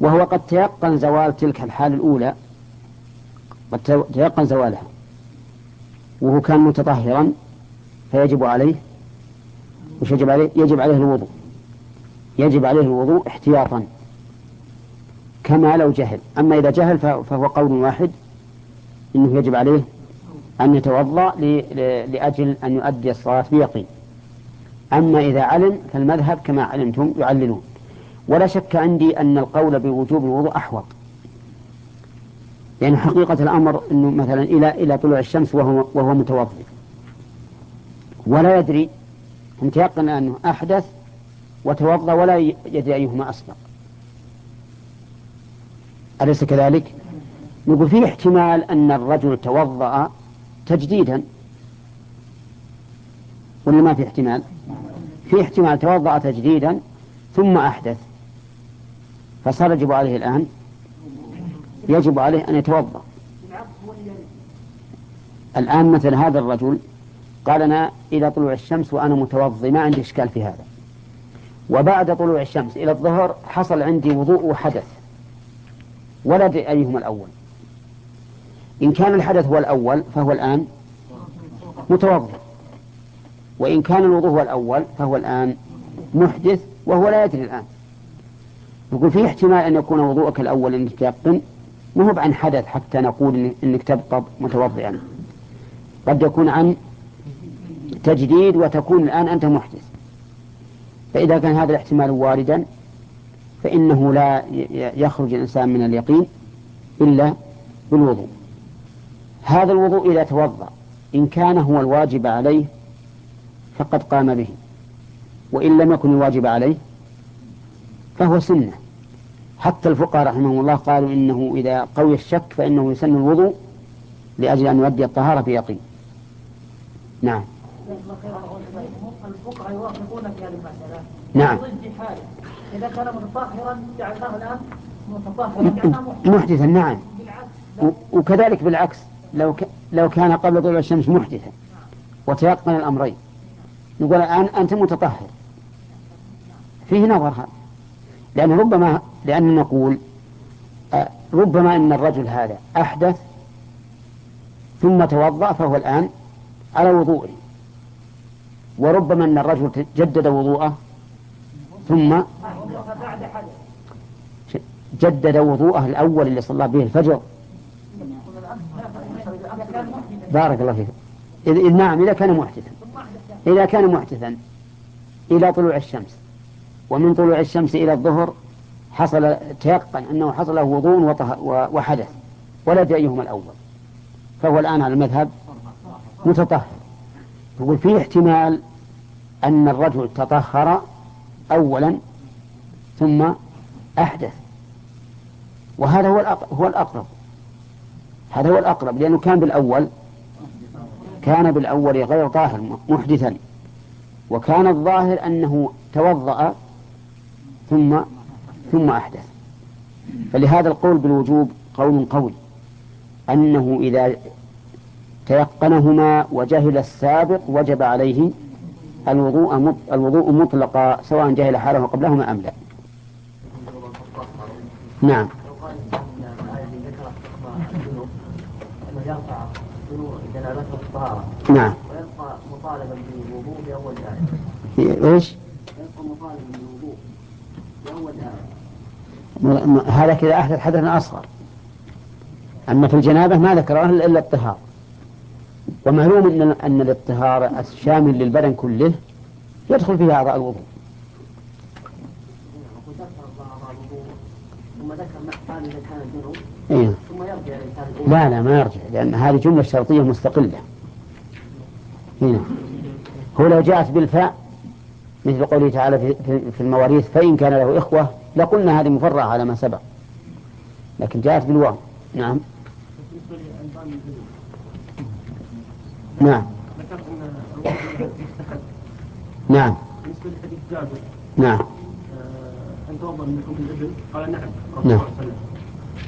وهو قد تيقن زوال تلك الحال الأولى قد تيقن زوالها. وهو كان متطهرا فيجب عليه وش يجب عليه؟ يجب عليه الوضوء. يجب عليه الوضوء احتياطا. كما لو جهل. أما إذا جهل فهو قول واحد إنه يجب عليه أن يتوضأ لأجل أن يؤدي الصلاة بيقين. أما إذا علم فالمذهب كما علمتم يعللون. ولا شك عندي أن القول بوجوب الوضوء أحوط. يعني حقيقة الأمر أنه مثلا إلى إلى طلوع الشمس وهو وهو متوضئ. ولا يدري متيقن أنه أحدث وتوضأ ولا يدري أيهما أسبق. أليس كذلك؟ نقول فيه احتمال أن الرجل توضأ تجديدا؟ ولا ما في احتمال؟ في احتمال توضأ تجديدا ثم أحدث. فصار يجب عليه الآن يجب عليه أن يتوضأ. الآن مثل هذا الرجل قال أنا إلى طلوع الشمس وأنا متوضي ما عندي إشكال في هذا. وبعد طلوع الشمس إلى الظهر حصل عندي وضوء وحدث. ولا أدري أيهما الأول. إن كان الحدث هو الأول فهو الآن متوضئ. وإن كان الوضوء هو الأول فهو الآن محدث وهو لا يدري الآن. يقول في احتمال أن يكون وضوءك الأول أنك تيقن ما هو عن حدث حتى نقول أنك تبقى متوضئا. قد يكون عن تجديد وتكون الآن أنت محدث. فإذا كان هذا الاحتمال واردا فإنه لا يخرج الإنسان من اليقين إلا بالوضوء. هذا الوضوء إذا توضأ إن كان هو الواجب عليه فقد قام به. وإن لم يكن الواجب عليه فهو سنة. حتى الفقهاء رحمهم الله قالوا إنه إذا قوي الشك فإنه يسن الوضوء لأجل أن يؤدي الطهارة بيقين نعم. الفقهاء يوافقون في هذه المسألة. نعم. ضد حاله إذا كان متطهرا جعلناه الآن متطهرا محدثا نعم. وكذلك بالعكس. لو ك... لو كان قبل طلوع الشمس محدثا وتيقن الأمرين. نقول الآن أنت متطهر. فيه نظر هذا. لأن ربما لأن نقول ربما أن الرجل هذا أحدث ثم توضأ فهو الآن على وضوءه وربما أن الرجل جدد وضوءه ثم جدد وضوءه الأول اللي صلى به الفجر. بارك الله فيك. إذ نعم إذا كان محدثا. إذا كان محدثا إلى طلوع الشمس. ومن طلوع الشمس إلى الظهر حصل تيقن أنه حصل وضوء وحدث ولا أيهما الأول؟ فهو الآن على المذهب متطهر. يقول في احتمال أن الرجل تطهر أولا ثم أحدث. وهذا هو هو الأقرب. هذا هو الأقرب لأنه كان بالأول كان بالأول غير طاهر محدثا. وكان الظاهر أنه توضأ ثم ثم أحدث. فلهذا القول بالوجوب قول قوي. أنه إذا تيقنهما وجهل السابق وجب عليه الوضوء الوضوء مطلقا سواء جهل حاله قبلهما أم لا. نعم. جنابته الطهارة. نعم. ويبقى مطالبا بالوضوء بأول آية إيش؟ يبقى مطالبا بالوضوء بأول آية هذا كذا أحدث حدثا أصغر أما في الجنابة ما ذكره إلا الطهارة. ومعلوم أن أن الاطهار الشامل للبدن كله يدخل فيه أعضاء الوضوء. ثم ذكر قال إذا كان الجنوب إيه؟ يرجع لا لا ما يرجع لأن هذه جملة شرطية مستقلة. هنا. هو لو جاءت بالفاء مثل قوله تعالى في, في المواريث فإن كان له إخوة لقلنا هذه مفرعة على ما سبق. لكن جاءت بالواو. نعم. نعم. نعم. بالنسبة لحديث جابر نعم. عند يتوضا من لحوم الإبل؟ قال نعم. نعم.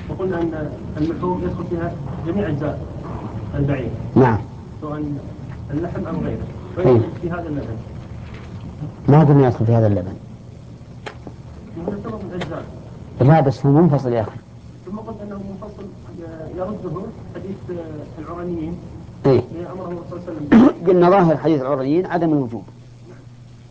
وقلنا أن اللحوم يدخل فيها جميع أجزاء البعير. نعم. سواء اللحم ام غيره. ويدخل في هذا اللبن. ما قلنا يدخل في هذا اللبن. لا بس هو منفصل يا أخي. ثم قلت أنه منفصل يرده حديث العرانيين. إيه أمره الرسول صلى الله عليه وسلم. <coughs> قلنا ظاهر حديث العريين عدم الوجوب.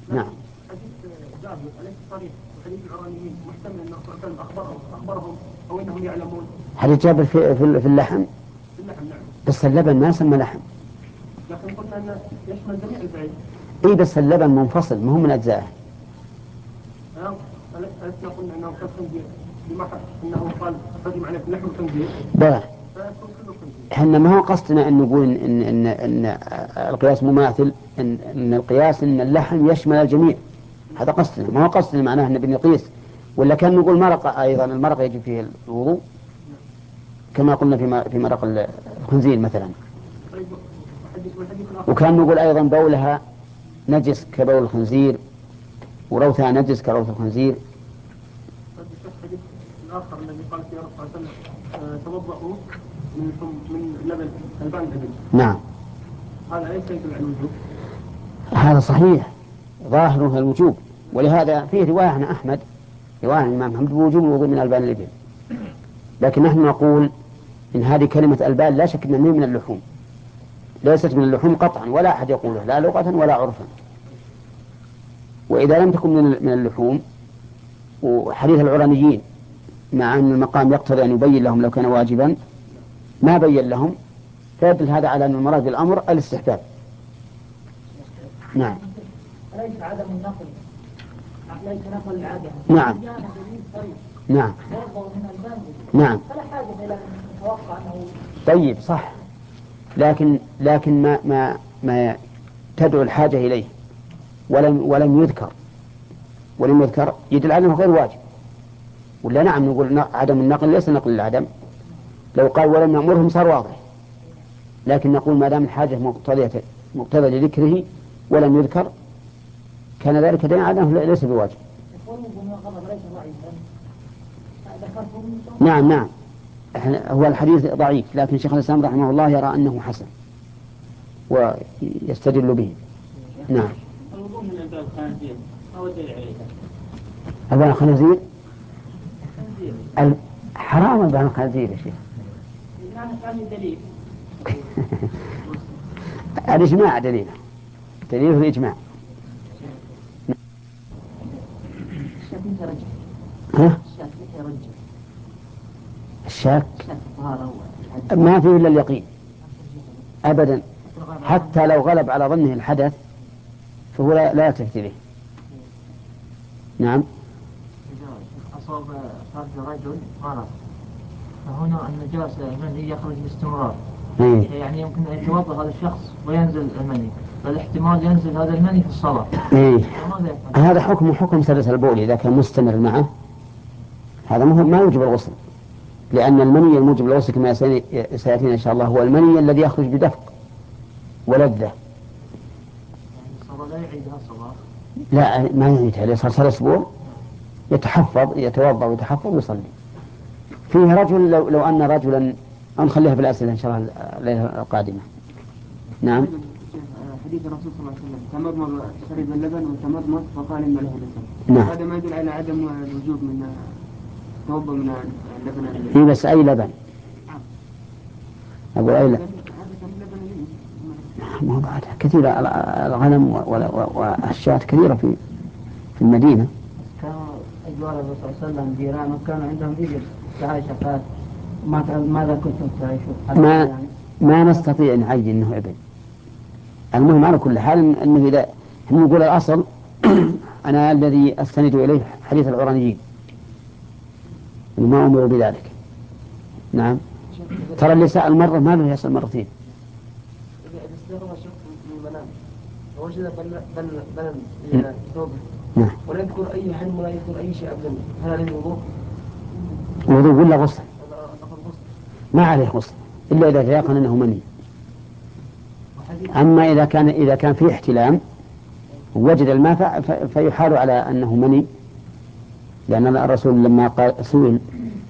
نعم. حديث جابر اليس صريح وحديث العرانيين. محتمل أن الرسول صلى الله عليه وسلم اخبرهم أخبرهم أو إنهم يعلمون. حديث جابر في, في, في اللحم؟ في اللحم نعم. بس اللبن ما يسمى لحم. لكن قلنا انه يشمل جميع البعير اي بس اللبن منفصل ما هو من أجزائه. نعم ألسنا قلنا إنه كالخنزير بما إنه قال حرم عليكم لحم الخنزير بلى. إحنا ما هو قصدنا إن نقول ان ان ان, إن القياس مماثل ان, إن القياس إن اللحم يشمل الجميع. هذا قصدنا ما هو قصدنا معناه إن بنقيس ولا كان نقول مرق أيضا المرق يجب فيه الوضوء كما قلنا في في مرق الخنزير مثلا. وكان نقول أيضا بولها نجس كبول الخنزير وروثها نجس كروث الخنزير. الآخر الذي قال فيه الرسول صلى الله عليه وسلم توضؤوا من من لبن الابل نعم. هذا ليس يدل على الوجوب هذا صحيح ظاهره الوجوب ولهذا فيه رواية عن أحمد عن الإمام محمد بوجوب الوضوء من ألبان الإبل. لكن نحن نقول إن هذه كلمة ألبان لا شك أنها من اللحوم. ليست من اللحوم قطعا ولا أحد يقولها لا لغة ولا عرفا. وإذا لم تكن من من اللحوم وحديث العرانيين مع أن المقام يقتضي أن يبين لهم لو كان واجبا ما بين لهم فيدل هذا على أن المراد بالأمر الاستحباب. نعم. أليس عدم النقل؟ نعم. نعم. نعم. فلا حاجة طيب صح. لكن لكن ما ما ما تدعو الحاجة إليه. ولم ولم يذكر. ولم يذكر يدل على أنه غير واجب. ولا نعم نقول عدم النقل ليس نقل العدم. لو قال ولم نأمرهم صار واضح. لكن نقول ما دام الحاجة مقتضية مقتضى لذكره ولم يذكر كان ذلك دليل على أنه ليس بواجب. نعم نعم. هو الحديث ضعيف لكن شيخ الإسلام رحمه الله يرى أنه حسن ويستدل به. نعم. الوضوء من الباب الخنازير ما عليه؟ حرام ألبان الخنازير يا شيخ. <laughs> الإجماع دليل. دليله الإجماع. الشاك ها متى الطهارة هو. ما فيه إلا اليقين. أبدا. حتى لو غلب على ظنه الحدث فهو لا, لا يلتفت إليه نعم. أصاب فرد رجل مرض فهنا النجاسة المني يخرج باستمرار. يعني يمكن أن يتوضأ هذا الشخص وينزل المني. فالاحتمال ينزل هذا المني في الصلاة. إيه. هذا حكم حكم سلس البول إذا كان مستمر معه. هذا ما يوجب الغسل. لأن المني الموجب للغسل كما سيأتي- سيأتينا إن شاء الله هو المني الذي يخرج بدفق ولذة. يعني لا ما يعيدها إذا صار سلس بول يتحفظ يتوضأ ويتحفظ ويصلي. فيه رجل لو, لو أن رجلا نخليها في الأسئلة إن شاء الله الليلة القادمة. نعم. شيخ، حديث الرسول صلى الله عليه وسلم تمضمض شرب اللبن وتمضمض وقال إن له لسان. نعم. هذا ما يدل على عدم الوجوب من توضا من اللبن الذي- في بس أي لبن؟ أقول أي لبن هذا كان اللبن الذي- ما هو بعد. كثيرة ال- الغنم والشاة كثيرة في في المدينة. كانوا أجوار الرسول صلى الله عليه وسلم جيرانه كانوا عندهم إبل فات ما ماذا كنتم تعيشون؟ ما يعني ما نستطيع نعين أنه ابن المهم على كل حال أنه اذا إحنا نقول الأصل <clears throat> أنا الذي أستند إليه حديث العرانيين ما أمروا بذلك. نعم. ترى اللي سأل مرة ما له يسأل مرتين. ووجد بل بل بل ثوبه نعم. ولا يذكر أي حلم ولا يذكر أي شيء أبدا هل عليه وضوء؟ وضوء ولا غسل؟ ما عليه غسل إلا إذا تيقن أنه مني. أما إذا كان إذا كان في احتلام وجد الماء فيحال على أنه مني. لأن الرسول لما قال سئل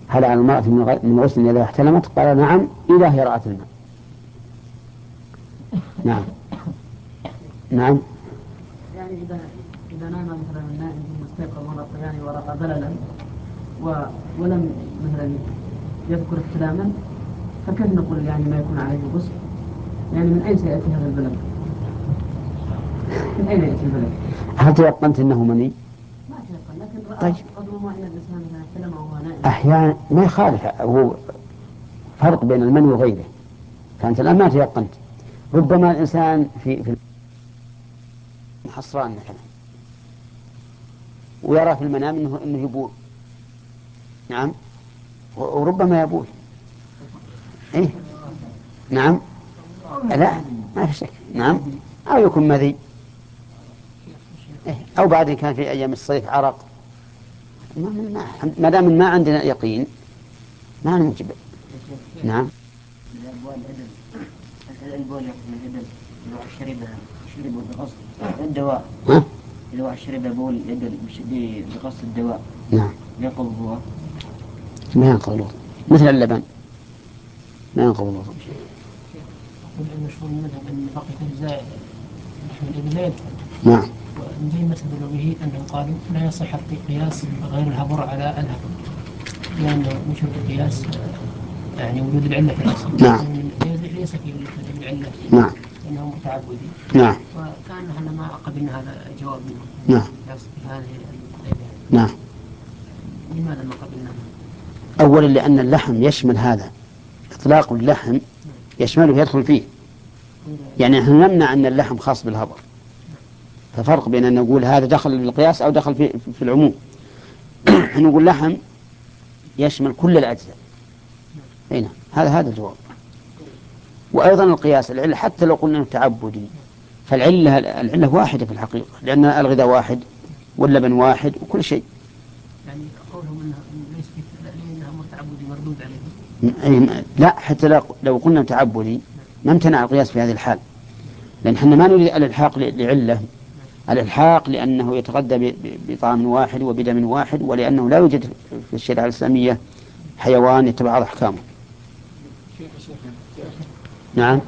هل على المرأة من غسل إذا احتلمت؟ قال نعم إذا هي رأت الماء. نعم. نعم. يعني إذا إذا نام مثلا النائم ثم استيقظ مرة يعني ورأى بللا. ولم مثلا يذكر احتلاما فكيف نقول يعني ما يكون عليه غسل؟ يعني من أين سيأتي هذا البلد؟ من أين يأتي البلد؟ هل تيقنت أنه مني؟ ما أتيقن لكن طيب. ربما أن الإنسان احتلم وهو نائم أحيانا ما يخالف هو فرق بين المني وغيره فأنت الآن ما تيقنت ربما الإنسان في في حصران مثلا ويرى في المنام إنه إنه يبول نعم وربما يبول إيه. نعم. لا ما في شك. نعم. أو يكون مذي. إيه. أو بعد كان في أيام الصيف عرق. ما ما دام ما عندنا يقين ما نوجب نعم. البول من الأدل إذا واحد شربها شربه بقصد الدواء ها؟ إذا واحد شرب بول بقصد الدواء نعم. ينقض الوضوء ما ينقض مثل اللبن. ما ينقض الوضوء المشهور المذهب ان فقه الزائد نعم وزي استدلوا به انهم قالوا لا يصح قياس غير الهبر على الهبر لأنه من شروط القياس يعني وجود العله في الاصل نعم. ليس في وجود العله نعم لأنه متعبدي نعم وكان إحنا ما قبلنا هذا الجواب منهم نعم هذه. نعم لماذا ما قبلناها؟ أولا لأن اللحم يشمل هذا إطلاق اللحم يشمله يدخل فيه. يعني نحن نمنع أن اللحم خاص بالهبر ففرق بين أن نقول هذا دخل بالقياس أو دخل في, في العموم. <clears throat> نقول لحم يشمل كل الأجزاء. هنا هذا هذا الجواب. وأيضا القياس العلة حتى لو قلنا تعبدي فالعلة العلة واحدة في الحقيقة لأن الغذاء واحد واللبن واحد وكل شيء يعني قولهم انها إن ليس في لانها أمر تعبدي مردود أي- لا حتى لو- قلنا تعبدي ما امتنع القياس في هذه الحال. لأن إحنا ما نريد الإلحاق لعلة. الإلحاق لأنه يتغذى بطعام واحد وبدم واحد ولأنه لا يوجد في الشريعة الإسلامية حيوان يتبع أحكامه. نعم.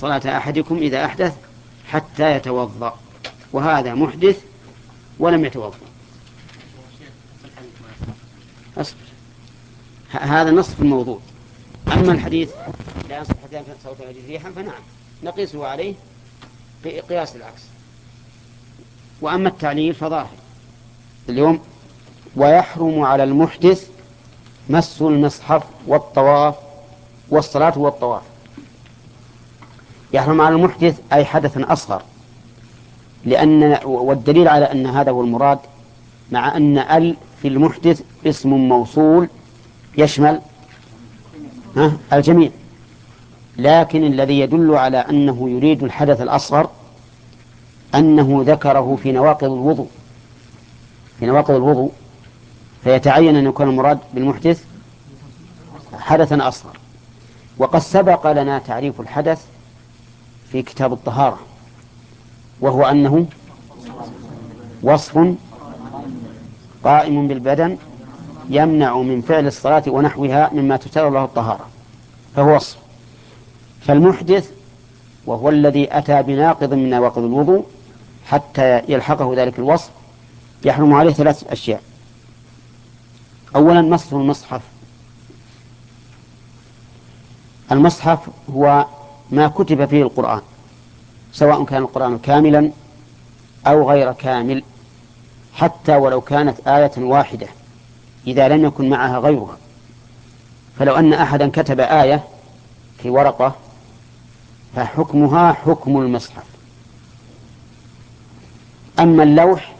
صلاة أحدكم إذا أحدث حتى يتوضأ. وهذا محدث ولم يتوضأ. أصبر. هذا نصف الموضوع. أما الحديث لا ينصح حتى ينفع صوت الحديث ريحا فنعم نقيسه عليه بقياس العكس. وأما التعليل فظاهر. اليوم ويحرم على المحدث مس المصحف والطواف والصلاة والطواف. يحرم على المحدث أي حدث أصغر. لأن والدليل على أن هذا هو المراد مع أن ال في المحدث اسم موصول يشمل الجميع. لكن الذي يدل على أنه يريد الحدث الأصغر أنه ذكره في نواقض الوضوء. في نواقض الوضوء فيتعين أن يكون المراد بالمحدث حدثا أصغر. وقد سبق لنا تعريف الحدث في كتاب الطهارة وهو أنه وصف قائم بالبدن يمنع من فعل الصلاة ونحوها مما تشترط له الطهارة. فهو وصف. فالمحدث وهو الذي أتى بناقض من نواقض الوضوء حتى يلحقه ذلك الوصف يحرم عليه ثلاث أشياء. أولا مصر المصحف. المصحف هو ما كتب فيه القرآن سواء كان القرآن كاملا أو غير كامل حتى ولو كانت آية واحدة. إذا لم يكن معها غيرها. فلو أن أحدا كتب آية في ورقة فحكمها حكم المصحف. أما اللوح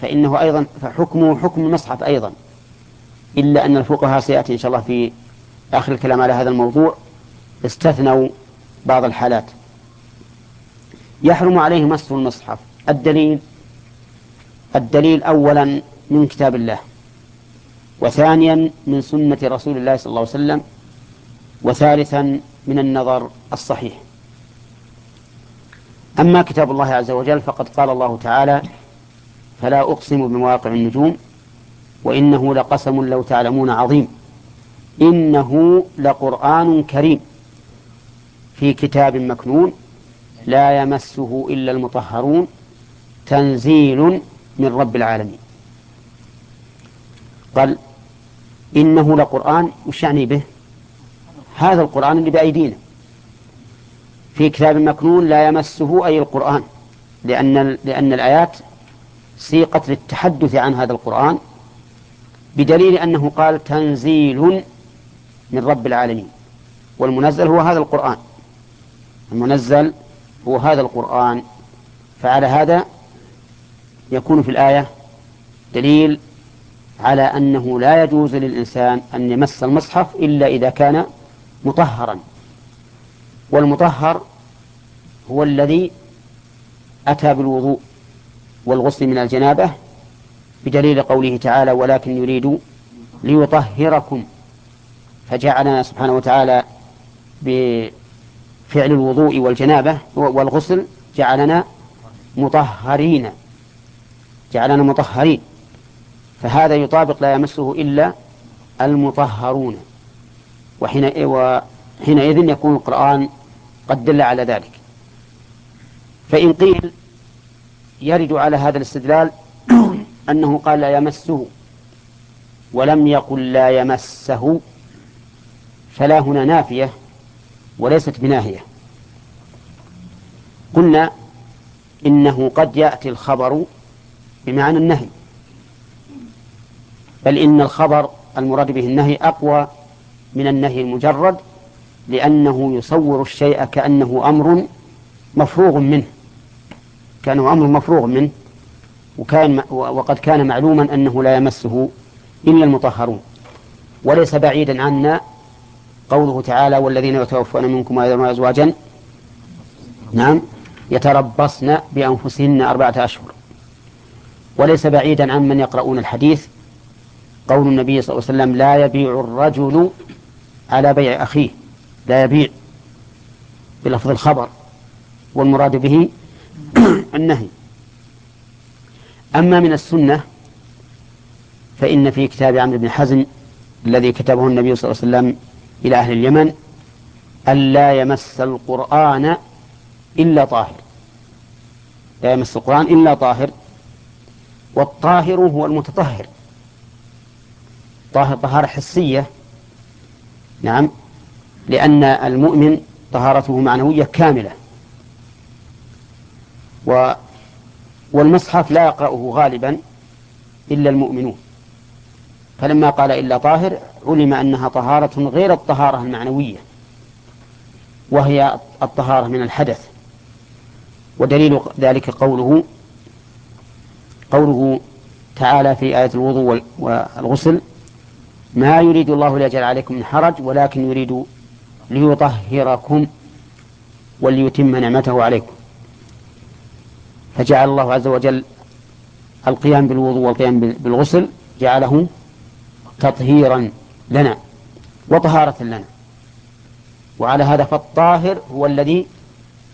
فإنه أيضا فحكمه حكم المصحف أيضا. إلا أن الفقهاء سيأتي إن شاء الله في آخر الكلام على هذا الموضوع استثنوا بعض الحالات. يحرم عليه مس المصحف. الدليل الدليل أولا من كتاب الله. وثانيا من سنة رسول الله صلى الله عليه وسلم وثالثا من النظر الصحيح. أما كتاب الله عز وجل فقد قال الله تعالى فلا أقسم بمواقع النجوم وإنه لقسم لو تعلمون عظيم. إنه لقرآن كريم في كتاب مكنون لا يمسه إلا المطهرون تنزيل من رب العالمين. قال إنه لقرآن وش يعني به؟ هذا القرآن اللي بأيدينا. في كتاب مكنون لا يمسه أي القرآن لأن, لأن الآيات سيقت للتحدث عن هذا القرآن بدليل أنه قال تنزيل من رب العالمين. والمنزل هو هذا القرآن. المنزل هو هذا القرآن. فعلى هذا يكون في الآية دليل على أنه لا يجوز للإنسان أن يمس المصحف إلا إذا كان مطهرا. والمطهر هو الذي أتى بالوضوء والغسل من الجنابة بدليل قوله تعالى ولكن يريد ليطهركم فجعلنا سبحانه وتعالى بفعل الوضوء والجنابة والغسل جعلنا مطهرين. جعلنا مطهرين. فهذا يطابق لا يمسه إلا المطهرون. وحين وحينئذ يكون القرآن قد دل على ذلك. فإن قيل يرد على هذا الاستدلال <clears throat> أنه قال لا يمسه ولم يقل لا يمسه فلا هنا نافية وليست بناهية. قلنا إنه قد يأتي الخبر بمعنى النهي. بل إن الخبر المراد به النهي أقوى من النهي المجرد لأنه يصور الشيء كأنه أمر مفروغ منه كأنه أمر مفروغ منه وكان وقد كان معلوما أنه لا يمسه إلا المطهرون. وليس بعيدا عنا قوله تعالى والذين يتوفون منكم ويذرون أزواجا نعم يتربصن بأنفسهن أربعة أشهر وليس بعيدا عن من يقرؤون الحديث قول النبي صلى الله عليه وسلم لا يبيع الرجل على بيع أخيه. لا يبيع. بلفظ الخبر. والمراد به <clears throat> النهي. أما من السنة فإن في كتاب عمرو بن حزم الذي كتبه النبي صلى الله عليه وسلم إلى أهل اليمن ألا يمس القرآن إلا طاهر. لا يمس القرآن إلا طاهر. والطاهر هو المتطهر. طهارة حسية. نعم. لأن المؤمن طهارته معنوية كاملة. و والمصحف لا يقرأه غالبا إلا المؤمنون. فلما قال إلا طاهر علم أنها طهارة غير الطهارة المعنوية. وهي الطهارة من الحدث. ودليل ذلك قوله قوله تعالى في آية الوضوء والغسل ما يريد الله ليجعل عليكم من حرج ولكن يريد ليطهركم وليتم نعمته عليكم. فجعل الله عز وجل القيام بالوضوء والقيام بالغسل جعله تطهيرا لنا وطهارة لنا. وعلى هذا فالطاهر هو الذي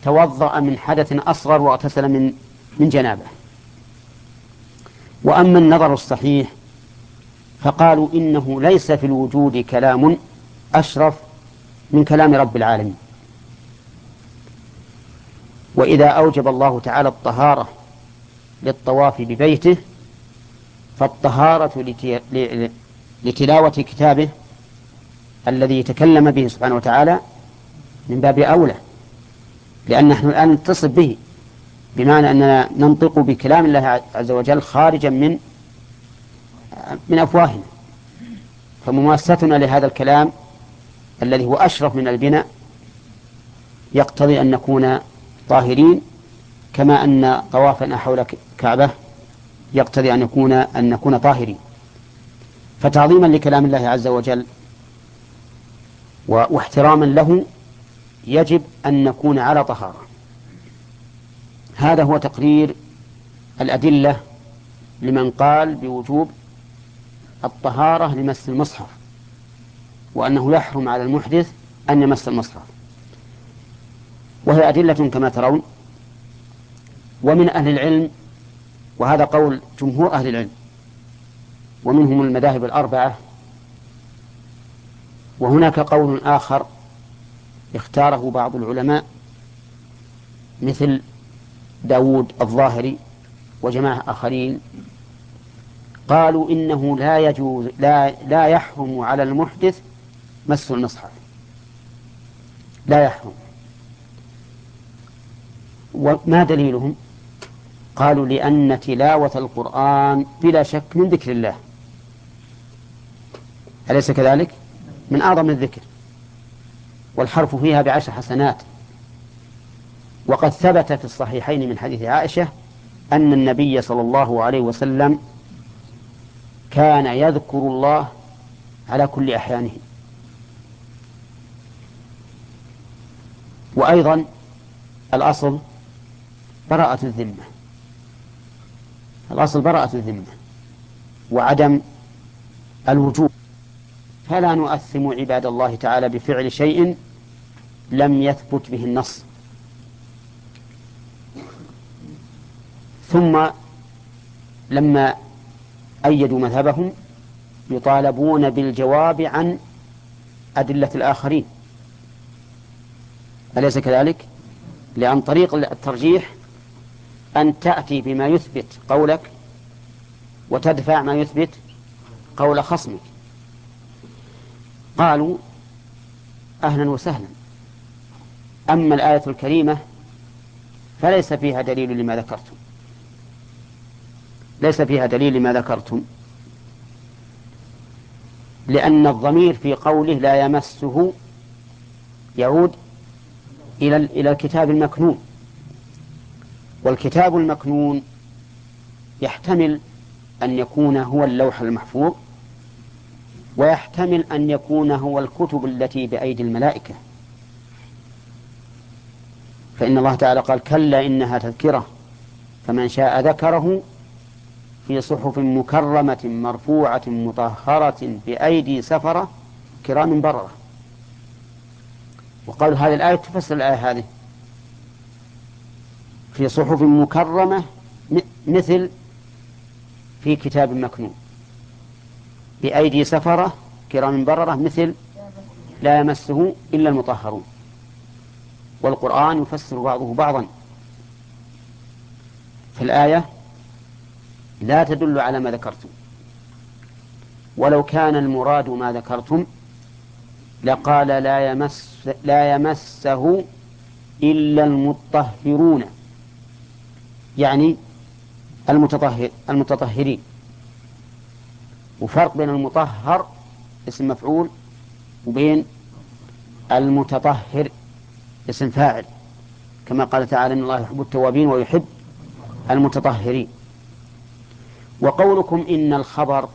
توضأ من حدث أصغر واغتسل من من جنابه. وأما النظر الصحيح فقالوا إنه ليس في الوجود كلام أشرف من كلام رب العالمين. وإذا أوجب الله تعالى الطهارة للطواف ببيته فالطهارة لتلاوة كتابه الذي تكلم به سبحانه وتعالى من باب أولى. لأن نحن الآن نتصل به بمعنى أننا ننطق بكلام الله عز وجل خارجا من من أفواهنا فمماستنا لهذا الكلام الذي هو أشرف من البناء يقتضي أن نكون طاهرين كما أن طوافنا حول كعبة يقتضي أن يكون أن نكون طاهرين. فتعظيما لكلام الله عز وجل واحتراما له يجب أن نكون على طهارة. هذا هو تقرير الأدلة لمن قال بوجوب الطهارة لمس المصحف وأنه يحرم على المحدث أن يمس المصحف. وهي أدلة كما ترون ومن أهل العلم وهذا قول جمهور أهل العلم ومنهم المذاهب الأربعة وهناك قول آخر اختاره بعض العلماء مثل داود الظاهري وجماعة آخرين قالوا إنه لا يجوز لا لا يحرم على المحدث مس المصحف. لا يحرم. وما دليلهم؟ قالوا لأن تلاوة القرآن بلا شك من ذكر الله. أليس كذلك؟ من أعظم الذكر. والحرف فيها بعشر حسنات. وقد ثبت في الصحيحين من حديث عائشة أن النبي صلى الله عليه وسلم كان يذكر الله على كل أحيانه. وأيضا الأصل براءة الذمة. الأصل براءة الذمة وعدم الوجوب. فلا نؤثم عباد الله تعالى بفعل شيء لم يثبت به النص. ثم لما أيدوا مذهبهم يطالبون بالجواب عن أدلة الآخرين. أليس كذلك؟ لأن طريق الترجيح أن تأتي بما يثبت قولك وتدفع ما يثبت قول خصمك. قالوا أهلا وسهلا. أما الآية الكريمة فليس فيها دليل لما ذكرتم. ليس فيها دليل لما ذكرتم. لأن الضمير في قوله لا يمسه يعود إلى إلى الكتاب المكنون. والكتاب المكنون يحتمل أن يكون هو اللوح المحفوظ ويحتمل أن يكون هو الكتب التي بأيدي الملائكة. فإن الله تعالى قال كلا إنها تذكرة فمن شاء ذكره في صحف مكرمة مرفوعة مطهرة بأيدي سفرة كرام بررة. وقالوا هذه الآية تفسر الآية هذه. في صحف مكرمة مثل في كتاب مكنون. بأيدي سفرة كرام بررة مثل لا يمسه إلا المطهرون. والقرآن يفسر بعضه بعضا. في الآية لا تدل على ما ذكرتم. ولو كان المراد ما ذكرتم لقال لا يمس لا يمسه إلا المطهرون. يعني المتطهر المتطهرين. وفرق بين المطهر اسم مفعول وبين المتطهر اسم فاعل. كما قال تعالى إن الله يحب التوابين ويحب المتطهرين. وقولكم إن الخبر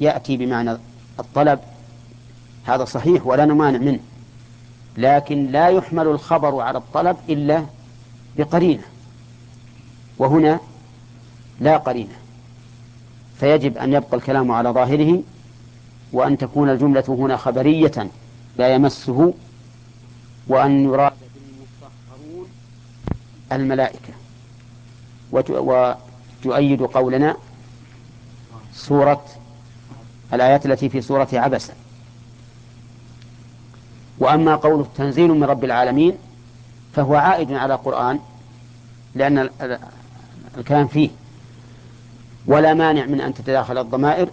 يأتي بمعنى الطلب. هذا صحيح ولا نمانع منه لكن لا يحمل الخبر على الطلب إلا بقرينة وهنا لا قرينة. فيجب أن يبقى الكلام على ظاهره وأن تكون الجملة هنا خبرية لا يمسه وأن يراد الملائكة وتؤيد قولنا سورة الآيات التي في سورة عبسة وأما قوله تنزيل من رب العالمين فهو عائد على القرآن لأن الكلام فيه. ولا مانع من أن تتداخل الضمائر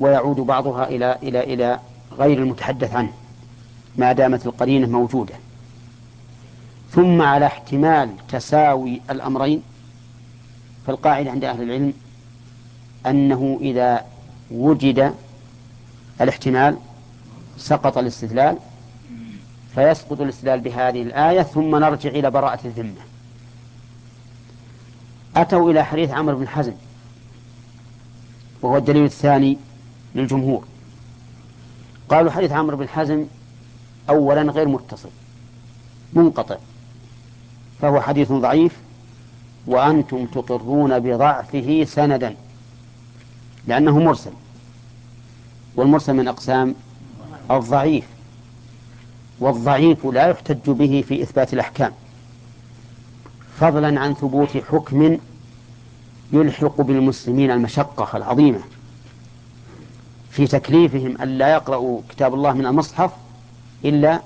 ويعود بعضها إلى إلى إلى غير المتحدث عنه ما دامت القرينة موجودة. ثم على احتمال تساوي الأمرين فالقاعدة عند أهل العلم أنه إذا وجد الاحتمال سقط الاستدلال فيسقط الاستدلال بهذه الآية ثم نرجع إلى براءة الذمة. أتوا إلى حديث عمرو بن حزم وهو الدليل الثاني للجمهور. قالوا حديث عمرو بن حزم أولا غير متصل منقطع فهو حديث ضعيف وأنتم تقرون بضعفه سندا. لأنه مرسل. والمرسل من أقسام الضعيف. والضعيف لا يحتج به في إثبات الأحكام. فضلا عن ثبوت حكم يلحق بالمسلمين المشقة العظيمة. في تكليفهم أن لا يقرأوا كتاب الله من المصحف إلا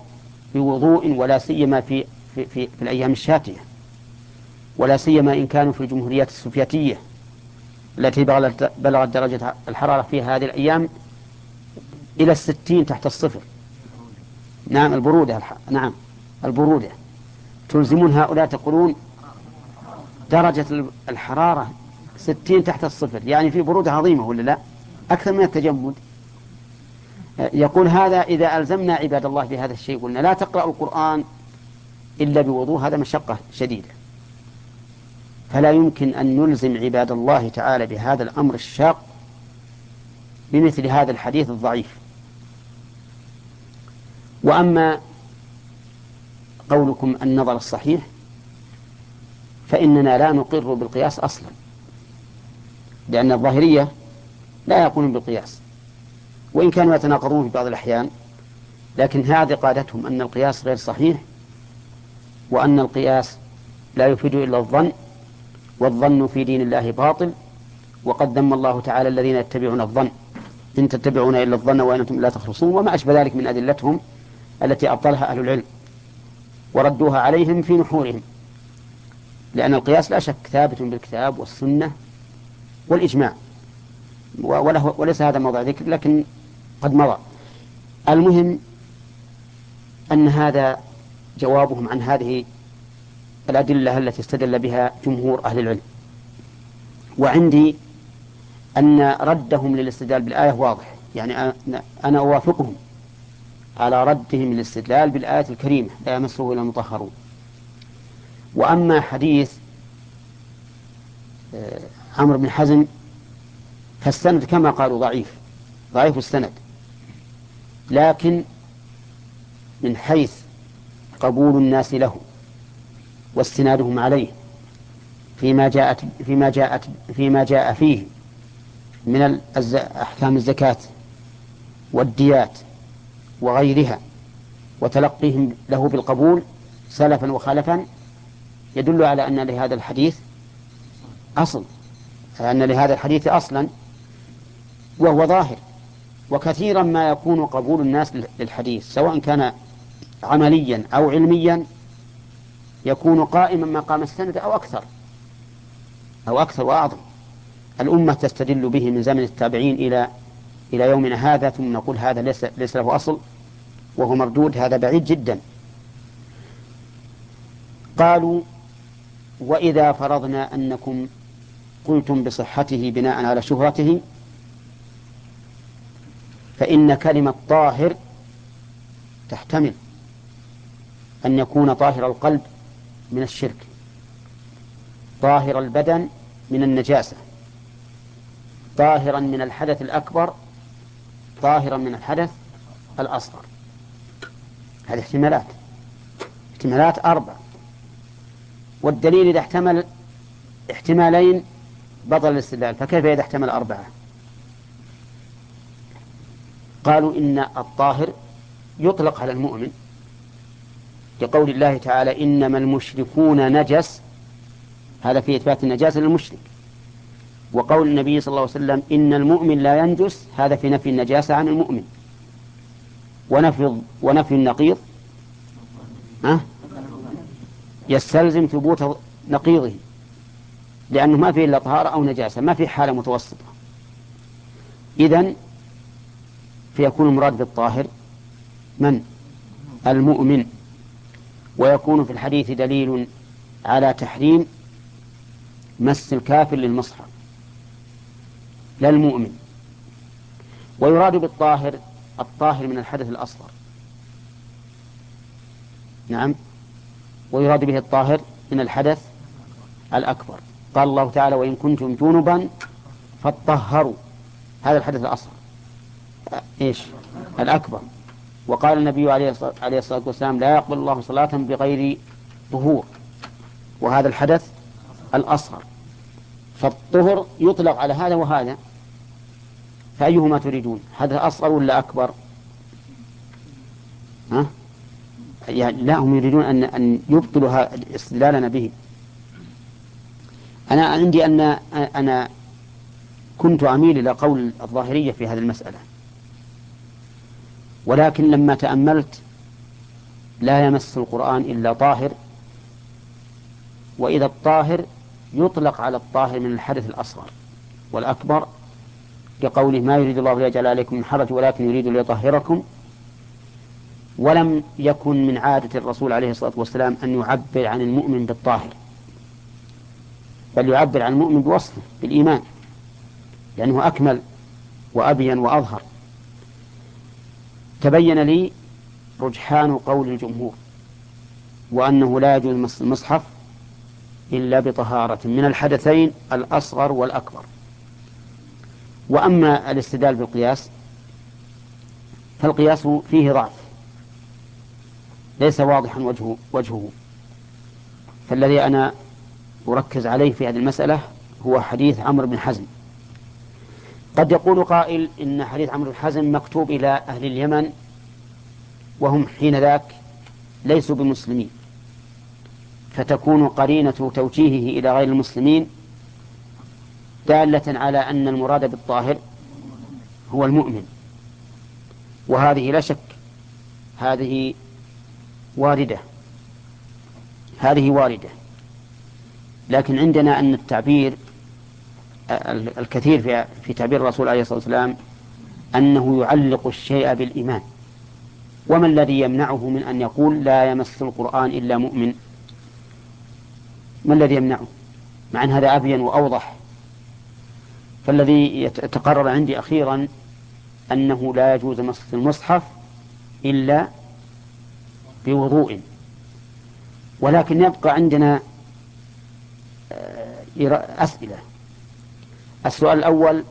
بوضوء ولا سيما في في, في, في الأيام الشاتية. ولا سيما إن كانوا في الجمهوريات السوفيتية. التي بلغت درجة الحرارة في هذه الأيام إلى الستين تحت الصفر. نعم البرودة الح... نعم البرودة. تلزمون هؤلاء تقولون درجة الحرارة ستين تحت الصفر. يعني في برودة عظيمة ولا لا؟ أكثر من التجمد. يقول هذا إذا ألزمنا عباد الله بهذا الشيء قلنا لا تقرأ القرآن إلا بوضوء هذا مشقة شديدة. فلا يمكن أن نلزم عباد الله تعالى بهذا الأمر الشاق بمثل هذا الحديث الضعيف. وأما قولكم النظر الصحيح فإننا لا نقر بالقياس أصلا لأن الظاهرية لا يقولون بالقياس. وإن كانوا يتناقضون في بعض الأحيان لكن هذه قادتهم أن القياس غير صحيح وأن القياس لا يفيد إلا الظن والظن في دين الله باطل وقد ذم الله تعالى الذين يتبعون الظن. إن تتبعون إلا الظن وأنتم لا تخرصون وما أشبه ذلك من أدلتهم التي أبطلها أهل العلم وردوها عليهم في نحورهم. لأن القياس لا شك ثابت بالكتاب والسنة والإجماع. وله وليس هذا موضع ذكر لكن قد مضى. المهم أن هذا جوابهم عن هذه الأدلة التي استدل بها جمهور أهل العلم. وعندي أن ردهم للاستدلال بالآية واضح. يعني أنا أوافقهم على ردهم للاستدلال بالآية الكريمة لا يمسه إلا المطهرون. وأما حديث آه، عمرو بن حزم فالسند كما قالوا ضعيف ضعيف السند. لكن من حيث قبول الناس له واستنادهم عليه فيما جاءت فيما جاءت فيما جاء فيه من أحكام الزكاة والديات وغيرها وتلقيهم له بالقبول سلفا وخلفا يدل على أن لهذا الحديث أصل أن لهذا الحديث أصلا وهو ظاهر. وكثيرا ما يكون قبول الناس للحديث سواء كان عمليا أو علميا يكون قائما مقام السند أو أكثر أو أكثر وأعظم. الأمة تستدل به من زمن التابعين إلى إلى يومنا هذا ثم نقول هذا ليس ليس له أصل وهو مردود هذا بعيد جدا. قالوا وإذا فرضنا أنكم قلتم بصحته بناء على شهرته فإن كلمة طاهر تحتمل أن يكون طاهر القلب من الشرك. طاهر البدن من النجاسة. طاهرا من الحدث الأكبر طاهرا من الحدث الأصغر. هذه احتمالات. احتمالات أربع. والدليل إذا احتمل احتمالين بطل الاستدلال. فكيف إذا احتمل أربعة؟ قالوا إن الطاهر يطلق على المؤمن. لقول الله تعالى إنما المشركون نجس هذا في إثبات النجاسة للمشرك. وقول النبي صلى الله عليه وسلم إن المؤمن لا ينجس هذا في نفي النجاسة عن المؤمن. ونفي ونفي النقيض. ها؟ يستلزم ثبوت نقيضه لأنه ما فيه إلا طهارة أو نجاسة ما في حالة متوسطة. إذن فيكون المراد بالطاهر من؟ المؤمن. ويكون في الحديث دليل على تحريم مس الكافر للمصحف لا المؤمن ويراد بالطاهر الطاهر من الحدث الأصغر. نعم. ويراد به الطاهر من الحدث الأكبر. قال الله تعالى وإن كنتم جنبا فطهروا هذا الحدث الأصغر. إيش؟ الأكبر. وقال النبي عليه الصلاة والسلام لا يقبل الله صلاة بغير طهور. وهذا الحدث الأصغر. فالطهر يطلق على هذا وهذا. فأيهما تريدون؟ حدث أصغر ولا أكبر؟ ها؟ يعني لا هم يريدون أن أن يبطلوا استدلالنا به. أنا عندي أن أنا كنت أميل إلى قول الظاهرية في هذه المسألة. ولكن لما تأملت لا يمس القرآن إلا طاهر وإذا الطاهر يطلق على الطاهر من الحدث الأصغر والأكبر كقوله ما يريد الله ليجعل عليكم من حرج ولكن يريد ليطهركم ولم يكن من عادة الرسول عليه الصلاة والسلام أن يعبر عن المؤمن بالطاهر بل يعبر عن المؤمن بوصفه بالإيمان لأنه أكمل وأبين وأظهر. تبين لي رجحان قول الجمهور وأنه لا يجوز مس المصحف إلا بطهارة من الحدثين الأصغر والأكبر. وأما الاستدلال بالقياس فالقياس فيه ضعف. ليس واضحا وجهه, وجهه. فالذي أنا أركز عليه في هذه المسألة هو حديث عمرو بن حزم. قد يقول قائل إن حديث عمرو بن حزم مكتوب إلى أهل اليمن وهم حين ذاك ليسوا بمسلمين فتكون قرينة توجيهه إلى غير المسلمين دالة على أن المراد بالطاهر هو المؤمن. وهذه لا شك هذه واردة هذه واردة. لكن عندنا أن التعبير الكثير في في تعبير الرسول عليه الصلاة والسلام أنه يعلق الشيء بالإيمان. وما الذي يمنعه من أن يقول لا يمس القرآن إلا مؤمن؟ ما الذي يمنعه؟ مع أن هذا أبين وأوضح. فالذي يتقرر عندي أخيرا أنه لا يجوز مس المصحف إلا بوضوء. ولكن يبقى عندنا أسئلة. السؤال الأول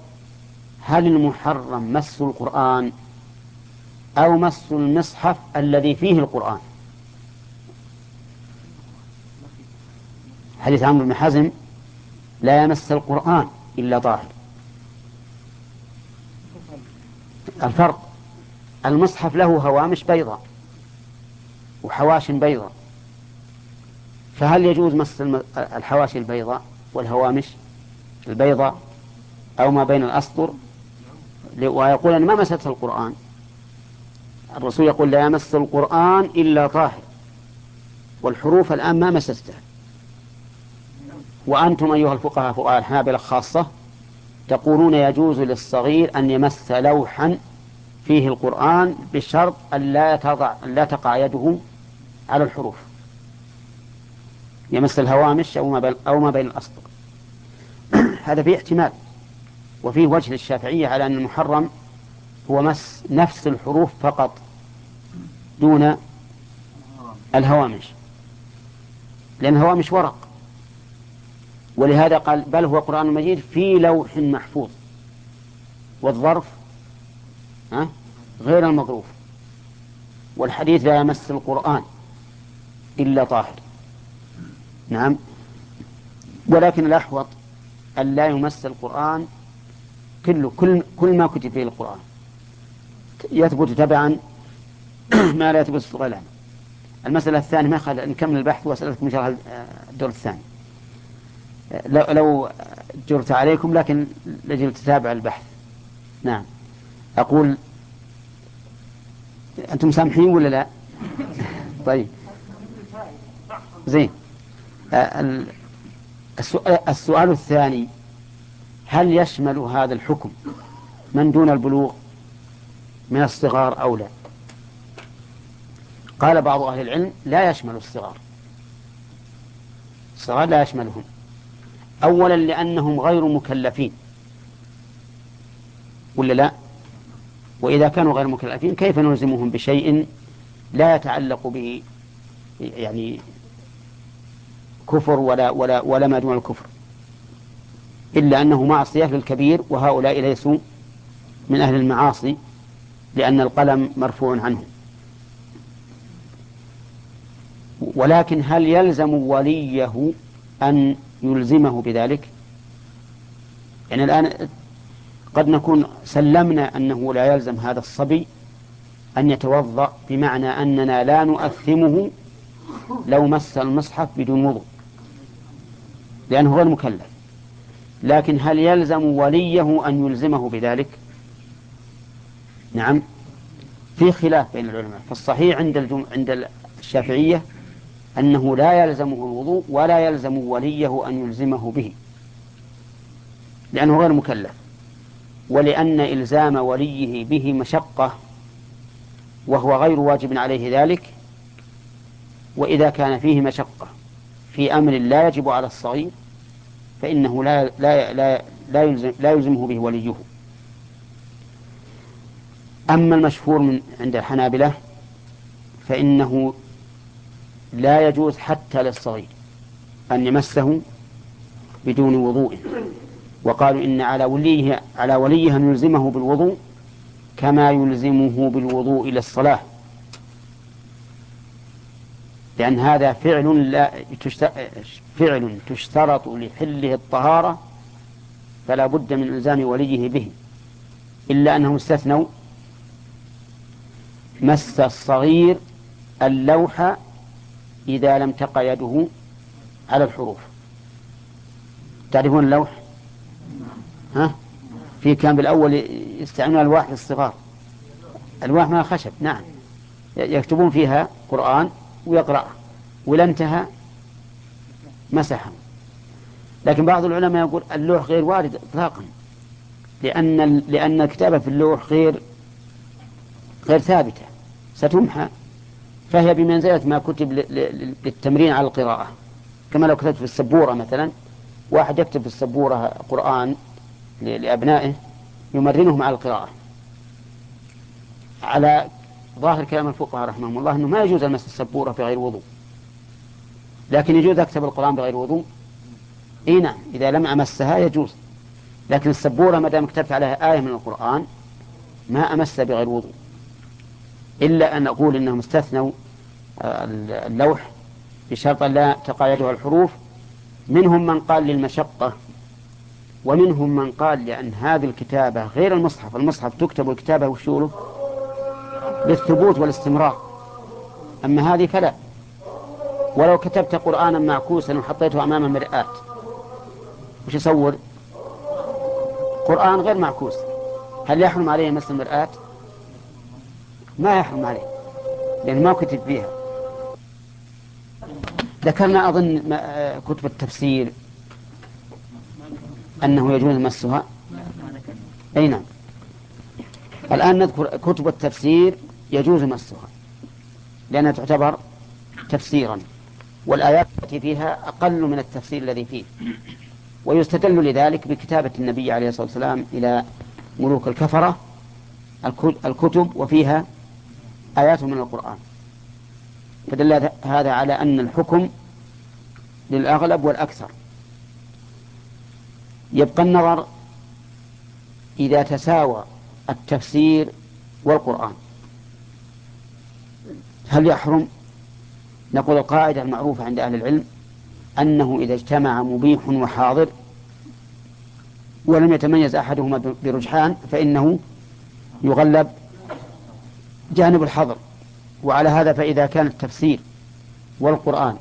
هل المحرم مس القرآن أو مس المصحف الذي فيه القرآن؟ حديث عمرو بن حزم لا يمس القرآن إلا طاهر. الفرق المصحف له هوامش بيضاء وحواش بيضاء فهل يجوز مس الحواشي البيضاء والهوامش البيضاء؟ أو ما بين الأسطر ويقول أنا ما مسست القرآن. الرسول يقول لا يمس القرآن إلا طاهر والحروف الآن ما مسستها وأنتم أيها الفقهاء فقهاء الحنابلة خاصة تقولون يجوز للصغير أن يمس لوحا فيه القرآن بشرط أن لا تضع لا تقع يده على الحروف. يمس الهوامش أو ما بين أو ما بين الأسطر. <clears throat> هذا فيه احتمال. وفيه وجه للشافعية على أن المحرم هو مس نفس الحروف فقط دون الهوامش. لأن الهوامش ورق. ولهذا قال بل هو قرآن مجيد في لوح محفوظ. والظرف غير المظروف. والحديث لا يمس القرآن إلا طاهر. نعم. ولكن الأحوط أن لا يمس القرآن كله كل كل ما كتب فيه القرآن. يثبت تبعا <clears throat> ما لا يثبت في العلم المسألة الثانية ما خل نكمل البحث وأسألكم إن شاء الله الدور الثاني. لو لو جرت عليكم لكن لجل تتابع البحث. نعم. أقول أنتم سامحين ولا لا؟ <laughs> طيب. زين. السؤال الثاني. هل يشمل هذا الحكم من دون البلوغ من الصغار أو لا؟ قال بعض أهل العلم لا يشمل الصغار. الصغار لا يشملهم. أولا لأنهم غير مكلفين. ولا لا؟ وإذا كانوا غير مكلفين كيف نلزمهم بشيء لا يتعلق به يعني كفر ولا ولا ولا ما دون الكفر؟ إلا أنه معصية للكبير وهؤلاء ليسوا من أهل المعاصي لأن القلم مرفوع عنهم. ولكن هل يلزم وليه أن يلزمه بذلك؟ يعني الآن قد نكون سلمنا أنه لا يلزم هذا الصبي أن يتوضأ بمعنى أننا لا نؤثمه لو مس المصحف بدون وضوء لأنه غير مكلف. لكن هل يلزم وليه أن يلزمه بذلك؟ نعم. في خلاف بين العلماء. فالصحيح عند. عند الشافعية أنه لا يلزمه الوضوء ولا يلزم وليه أن يلزمه به. لأنه غير مكلف. ولأن إلزام وليه به مشقة وهو غير واجب عليه ذلك. وإذا كان فيه مشقة في أمر لا يجب على الصغير فإنه لا لا لا لا, يلزم لا يلزمه به وليه. أما المشهور من عند الحنابلة فإنه لا يجوز حتى للصغير أن يمسه بدون وضوء. وقالوا إن على وليه على وليه أن يلزمه بالوضوء كما يلزمه بالوضوء إلى الصلاة. لأن هذا فعل لا فعل تشترط لحله الطهارة فلا بد من إلزام وليه به إلا أنهم استثنوا مس الصغير اللوح إذا لم تقع يده على الحروف. تعرفون اللوح؟ ها؟ في كان بالأول يستعملون الواح للصغار الواح ما خشب نعم. يكتبون فيها قرآن. ويقرأ ولا انتهى مسحه. لكن بعض العلماء يقول اللوح غير وارد اطلاقا لأن لأن الكتابة في اللوح غير غير ثابتة ستمحى. فهي بمنزلة ما كتب للتمرين على القراءة. كما لو كتبت في السبورة مثلا واحد يكتب في السبورة قرآن لأبنائه يمرنهم على القراءة. على ظاهر كلام الفقهاء رحمهم الله أنه ما يجوز المس السبورة بغير وضوء. لكن يجوز أكتب القرآن بغير وضوء. إي نعم إذا لم أمسها يجوز. لكن السبورة ما دام كتبت عليها آية من القرآن ما أمس بغير وضوء. إلا أن أقول إنهم استثنوا آه، اللوح بشرط لا تقايدها الحروف. منهم من قال للمشقة ومنهم من قال لأن هذه الكتابة غير المصحف. المصحف تكتب الكتابة وشوله للثبوت والاستمرار. أما هذه فلا. ولو كتبت قرآنا معكوسا وحطيته أمام المرآة. وش يصور؟ قرآن غير معكوس. هل يحرم عليه مس المرآة؟ ما يحرم عليه لأن ما كتب فيها. ذكرنا أظن كتب التفسير أنه يجوز مسها. أي نعم. الآن نذكر كتب التفسير يجوز مسها لأنها تعتبر تفسيرا والآيات التي فيها أقل من التفسير الذي فيه. ويستدل لذلك بكتابة النبي عليه الصلاة والسلام إلى ملوك الكفرة الكتب وفيها آيات من القرآن. فدل هذا على أن الحكم للأغلب والأكثر. يبقى النظر إذا تساوى التفسير والقرآن. هل يحرم؟ نقول القاعدة المعروفة عند أهل العلم أنه إذا اجتمع مبيح وحاضر ولم يتميز أحدهما برجحان فإنه يغلب جانب الحظر. وعلى هذا فإذا كان التفسير والقرآن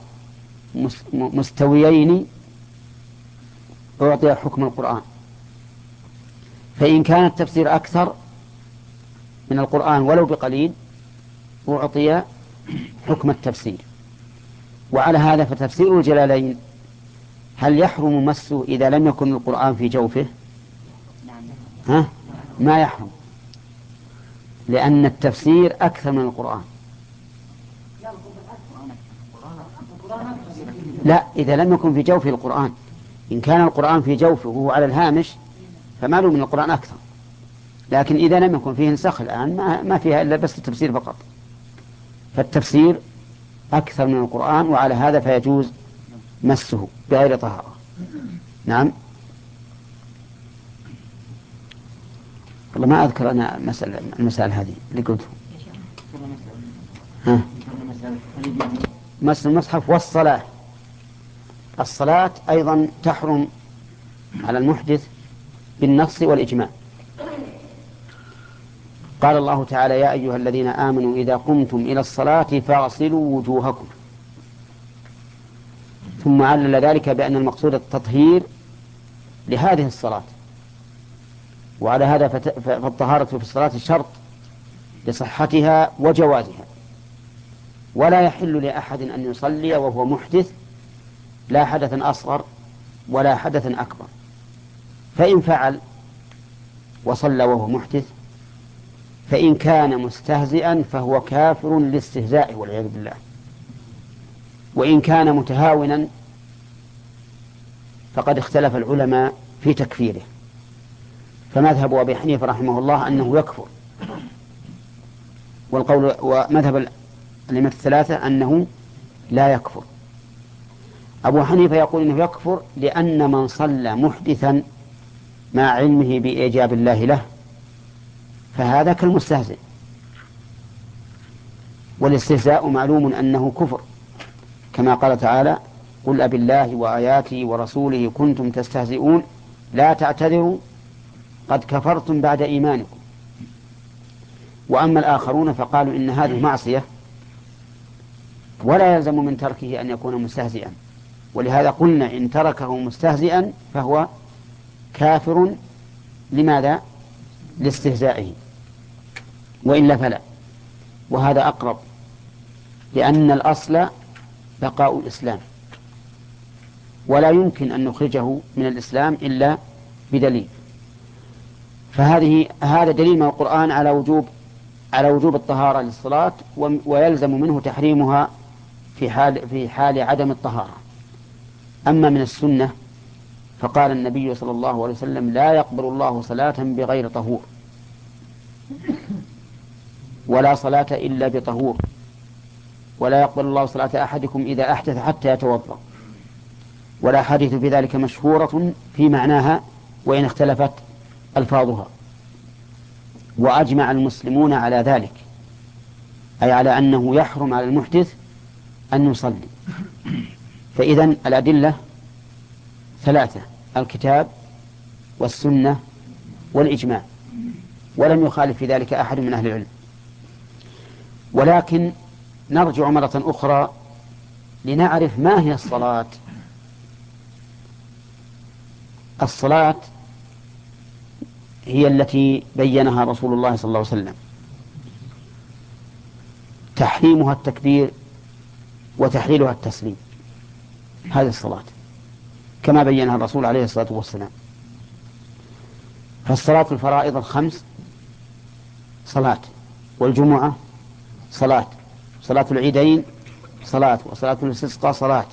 مستويين أعطي حكم القرآن. فإن كان التفسير أكثر من القرآن ولو بقليل أعطي حكم التفسير. وعلى هذا فتفسير الجلالين هل يحرم مسه إذا لم يكن القرآن في جوفه؟ ها؟ ما يحرم. لأن التفسير أكثر من القرآن. لا إذا لم يكن في جوفه القرآن. إن كان القرآن في جوفه وهو على الهامش فما له من القرآن أكثر. لكن إذا لم يكن فيه نسخ الآن ما, ما فيها إلا بس التفسير فقط. فالتفسير أكثر من القرآن وعلى هذا فيجوز مسه بغير طهارة. نعم. والله ما أذكر أنا مسألة المسائل هذه اللي قلته ها؟ مس المصحف والصلاة. الصلاة أيضا تحرم على المحدث بالنص والإجماع. قال الله تعالى يا أيها الذين آمنوا إذا قمتم إلى الصلاة فاغسلوا وجوهكم. ثم علل ذلك بأن المقصود التطهير لهذه الصلاة. وعلى هذا فالطهارة في الصلاة شرط لصحتها وجوازها. ولا يحل لأحد أن يصلي وهو محدث لا حدث أصغر ولا حدث أكبر. فإن فعل وصلى وهو محدث فإن كان مستهزئا فهو كافر للاستهزاء والعياذ بالله. وإن كان متهاونا فقد اختلف العلماء في تكفيره. فمذهب أبي حنيفة رحمه الله أنه يكفر. والقول ومذهب الأئمة الثلاثة أنه لا يكفر. أبو حنيفة يقول أنه يكفر لأن من صلى محدثا مع علمه بإيجاب الله له. فهذا كالمستهزئ. والاستهزاء معلوم أنه كفر. كما قال تعالى قل أب الله وآياته ورسوله كنتم تستهزئون لا تعتذروا قد كفرتم بعد إيمانكم. وأما الآخرون فقالوا إن هذه معصية ولا يلزم من تركه أن يكون مستهزئا. ولهذا قلنا إن تركه مستهزئا فهو كافر. لماذا؟ لاستهزائه. وإلا فلا. وهذا أقرب. لأن الأصل بقاء الإسلام. ولا يمكن أن نخرجه من الإسلام إلا بدليل. فهذه هذا دليل من القرآن على وجوب على وجوب الطهارة للصلاة ويلزم منه تحريمها في حال في حال عدم الطهارة. أما من السنة فقال النبي صلى الله عليه وسلم لا يقبل الله صلاة بغير طهور. ولا صلاة إلا بطهور. ولا يقبل الله صلاة أحدكم إذا أحدث حتى يتوضأ. والأحاديث في ذلك مشهورة في معناها وإن اختلفت ألفاظها. وأجمع المسلمون على ذلك. أي على أنه يحرم على المحدث أن يصلي. فإذا الأدلة ثلاثة الكتاب والسنة والإجماع. ولم يخالف في ذلك أحد من أهل العلم. ولكن نرجع مرة أخرى لنعرف ما هي الصلاة. الصلاة هي التي بينها رسول الله صلى الله عليه وسلم. تحريمها التكبير وتحليلها التسليم. هذه الصلاة. كما بينها الرسول عليه الصلاة والسلام. فالصلاة الفرائض الخمس صلاة. والجمعة صلاة. صلاة العيدين صلاة وصلاة الاستسقاء صلاة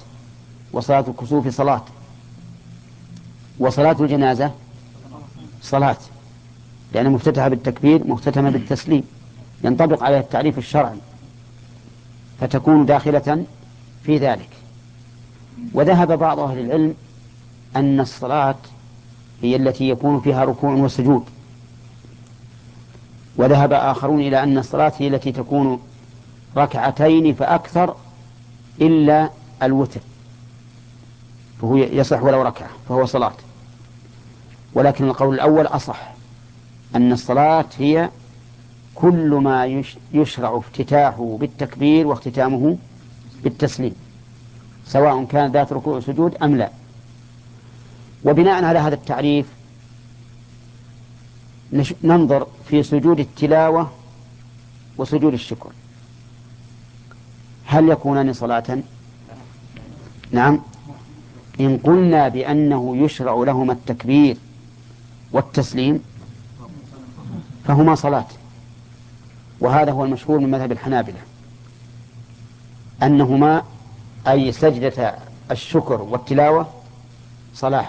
وصلاة الكسوف صلاة وصلاة الجنازة صلاة لأنها مفتتحة بالتكبير مختتمة بالتسليم ينطبق عليها التعريف الشرعي فتكون داخلة في ذلك. وذهب بعض أهل العلم أن الصلاة هي التي يكون فيها ركوع وسجود. وذهب آخرون إلى أن الصلاة هي التي تكون ركعتين فأكثر إلا الوتر. فهو يصح ولو ركعة فهو صلاة. ولكن القول الأول أصح أن الصلاة هي كل ما يشرع افتتاحه بالتكبير واختتامه بالتسليم سواء كان ذات ركوع وسجود أم لا. وبناء على هذا التعريف ننظر في سجود التلاوة وسجود الشكر. هل يكونان صلاة؟ نعم. إن قلنا بأنه يشرع لهما التكبير والتسليم فهما صلاة. وهذا هو المشهور من مذهب الحنابلة. أنهما أي سجدة الشكر والتلاوة صلاة.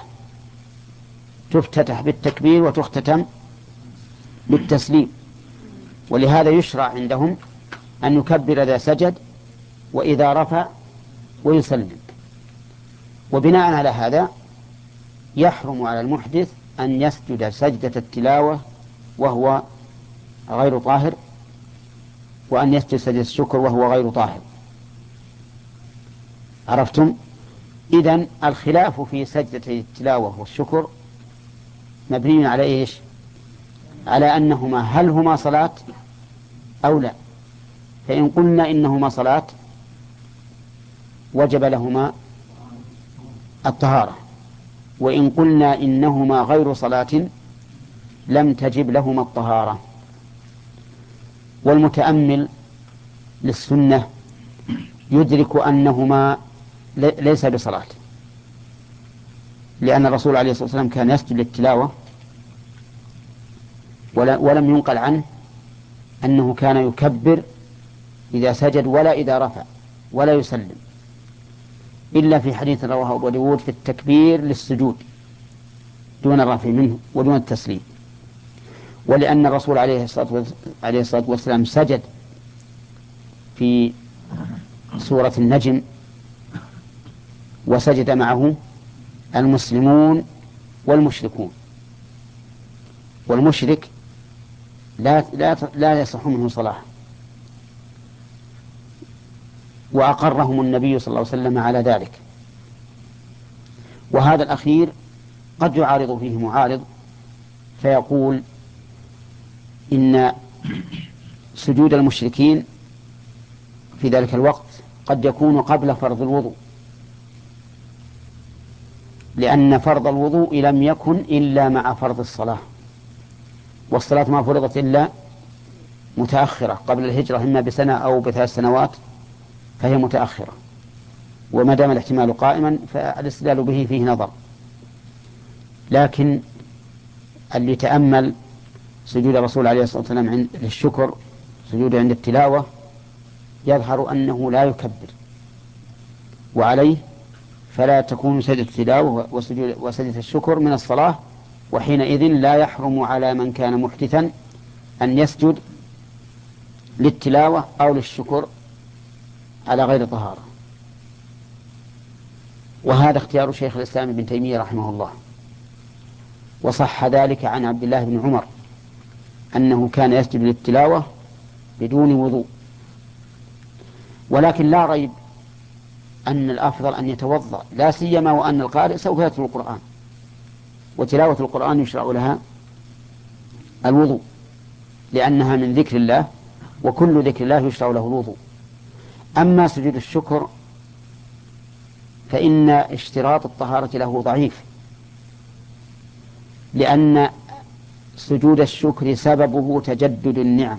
تفتتح بالتكبير وتختتم بالتسليم. ولهذا يشرع عندهم أن يكبر إذا سجد وإذا رفع ويسلم. وبناء على هذا يحرم على المحدث أن يسجد سجدة التلاوة وهو غير طاهر وأن يسجد سجدة الشكر وهو غير طاهر. عرفتم؟ إذن الخلاف في سجدة التلاوة والشكر مبني على إيش؟ على أنهما هل هما صلاة أو لا؟ فإن قلنا إنهما صلاة وجب لهما الطهارة. وإن قلنا إنهما غير صلاة لم تجب لهما الطهارة. والمتأمل للسنة يدرك أنهما لي- ليس بصلاة. لأن الرسول عليه الصلاة والسلام كان يسجد للتلاوة ولم ينقل عنه أنه كان يكبر إذا سجد ولا إذا رفع ولا يسلم. إلا في حديث رواه أبو داود في التكبير للسجود دون الرفع منه ودون التسليم. ولأن الرسول عليه الصلاة عليه الصلاة والسلام سجد في سورة النجم وسجد معه المسلمون والمشركون. والمشرك لا لا لا يصح منه صلاة وأقرهم النبي صلى الله عليه وسلم على ذلك. وهذا الأخير قد يعارض فيه معارض فيقول إن سجود المشركين في ذلك الوقت قد يكون قبل فرض الوضوء. لأن فرض الوضوء لم يكن إلا مع فرض الصلاة. والصلاة ما فرضت إلا متأخرة. قبل الهجرة إما بسنة أو بثلاث سنوات فهي متأخرة. وما دام الاحتمال قائما فالاستدلال به فيه نظر. لكن اللي تأمل سجود الرسول عليه الصلاة والسلام عند للشكر سجود عند التلاوة يظهر أنه لا يكبر. وعليه فلا تكون سجدة التلاوة وسجدة الشكر من الصلاة وحينئذ لا يحرم على من كان محدثا أن يسجد للتلاوة أو للشكر على غير طهارة. وهذا اختيار شيخ الإسلام ابن تيمية رحمه الله. وصح ذلك عن عبد الله بن عمر أنه كان يسجد للتلاوة بدون وضوء. ولكن لا ريب أن الأفضل أن يتوضأ لا سيما وأن القارئ سوف يتلو القرآن. وتلاوة القرآن يشرع لها الوضوء لأنها من ذكر الله وكل ذكر الله يشرع له الوضوء. أما سجود الشكر فإن اشتراط الطهارة له ضعيف لأن سجود الشكر سببه تجدد النعم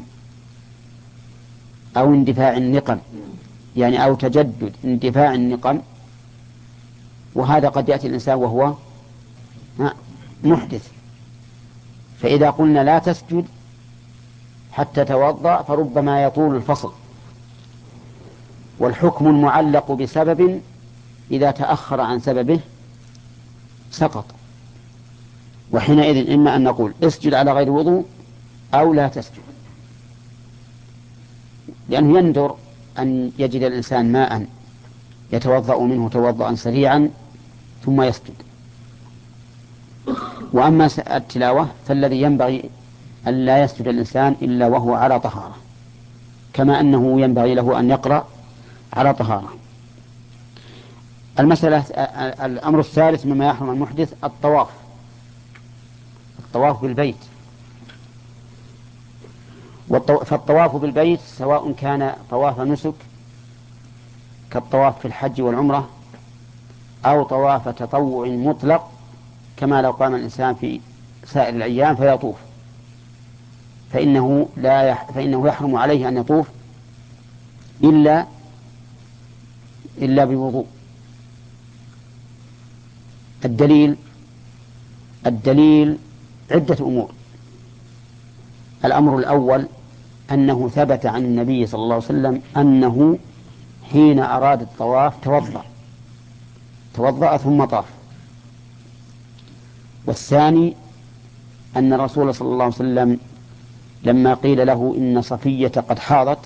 أو اندفاع النقم يعني أو تجدد اندفاع النقم وهذا قد يأتي الإنسان وهو محدث. فإذا قلنا لا تسجد حتى توضأ فربما يطول الفصل. والحكم المعلق بسبب إذا تأخر عن سببه سقط. وحينئذ إما أن نقول اسجد على غير وضوء أو لا تسجد. لأنه يندر أن يجد الإنسان ماء يتوضأ منه توضأ سريعا ثم يسجد. وأما التلاوة فالذي ينبغي أن لا يسجد الإنسان إلا وهو على طهارة كما أنه ينبغي له أن يقرأ على طهارة. المسألة الأمر الثالث مما يحرم المحدث الطواف الطواف بالبيت. فالطواف بالبيت سواء كان طواف نسك كالطواف في الحج والعمرة أو طواف تطوع مطلق كما لو قام الإنسان في سائر الأيام فيطوف. فإنه لا يح... فإنه يحرم عليه أن يطوف إلا إلا بوضوء. الدليل الدليل عدة أمور. الأمر الأول أنه ثبت عن النبي صلى الله عليه وسلم أنه حين أراد الطواف توضأ. توضأ ثم طاف. والثاني أن الرسول صلى الله عليه وسلم لما قيل له إن صفية قد حاضت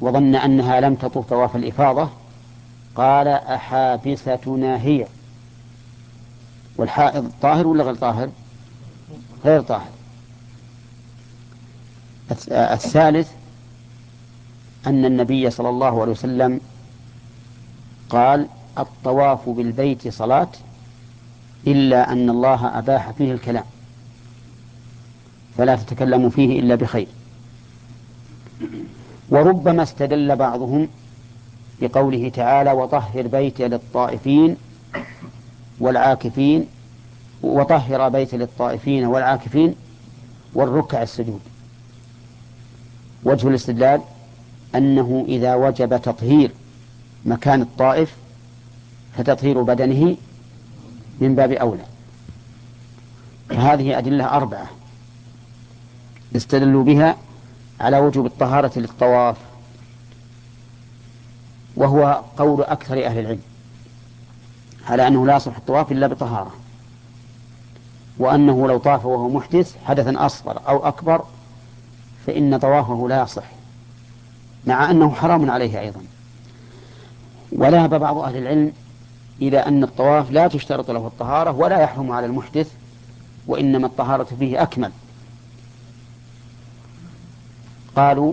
وظن أنها لم تطوف طواف الإفاضة قال أحابستنا هي؟ والحائض طاهر ولا غير طاهر؟ غير طاهر. الث- الثالث أن النبي صلى الله عليه وسلم قال الطواف بالبيت صلاة إلا أن الله أباح فيه الكلام. فلا تتكلموا فيه إلا بخير. وربما استدل بعضهم بقوله تعالى وطهر بيتي للطائفين والعاكفين وطهر بيتي للطائفين والعاكفين والركع السجود. وجه الاستدلال أنه إذا وجب تطهير مكان الطائف فتطهير بدنه من باب أولى. فهذه أدلة أربعة استدلوا بها على وجوب الطهارة للطواف وهو قول أكثر أهل العلم على أنه لا يصح الطواف إلا بطهارة وأنه لو طاف وهو محدث حدثا أصغر أو أكبر فإن طوافه لا يصح مع أنه حرام عليه أيضا. وذهب بعض أهل العلم إلى أن الطواف لا تشترط له الطهارة ولا يحرم على المحدث وإنما الطهارة فيه أكمل. قالوا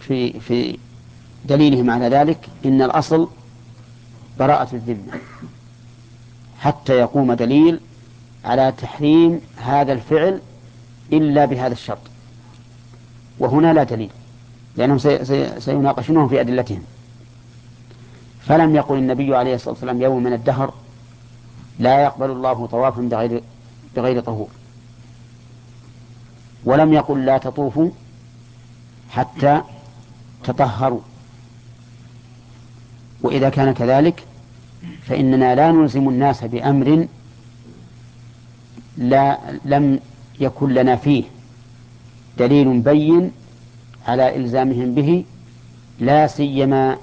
في في دليلهم على ذلك إن الأصل براءة الذمة حتى يقوم دليل على تحريم هذا الفعل إلا بهذا الشرط. وهنا لا دليل لأنهم سيناقشونه في أدلتهم. فلم يقل النبي عليه الصلاة والسلام يوم من الدهر لا يقبل الله طوافا بغير بغير طهور. ولم يقل لا تطوفوا حتى تطهروا. وإذا كان كذلك فإننا لا نلزم الناس بأمر لا لم يكن لنا فيه دليل بين على إلزامهم به لا سيما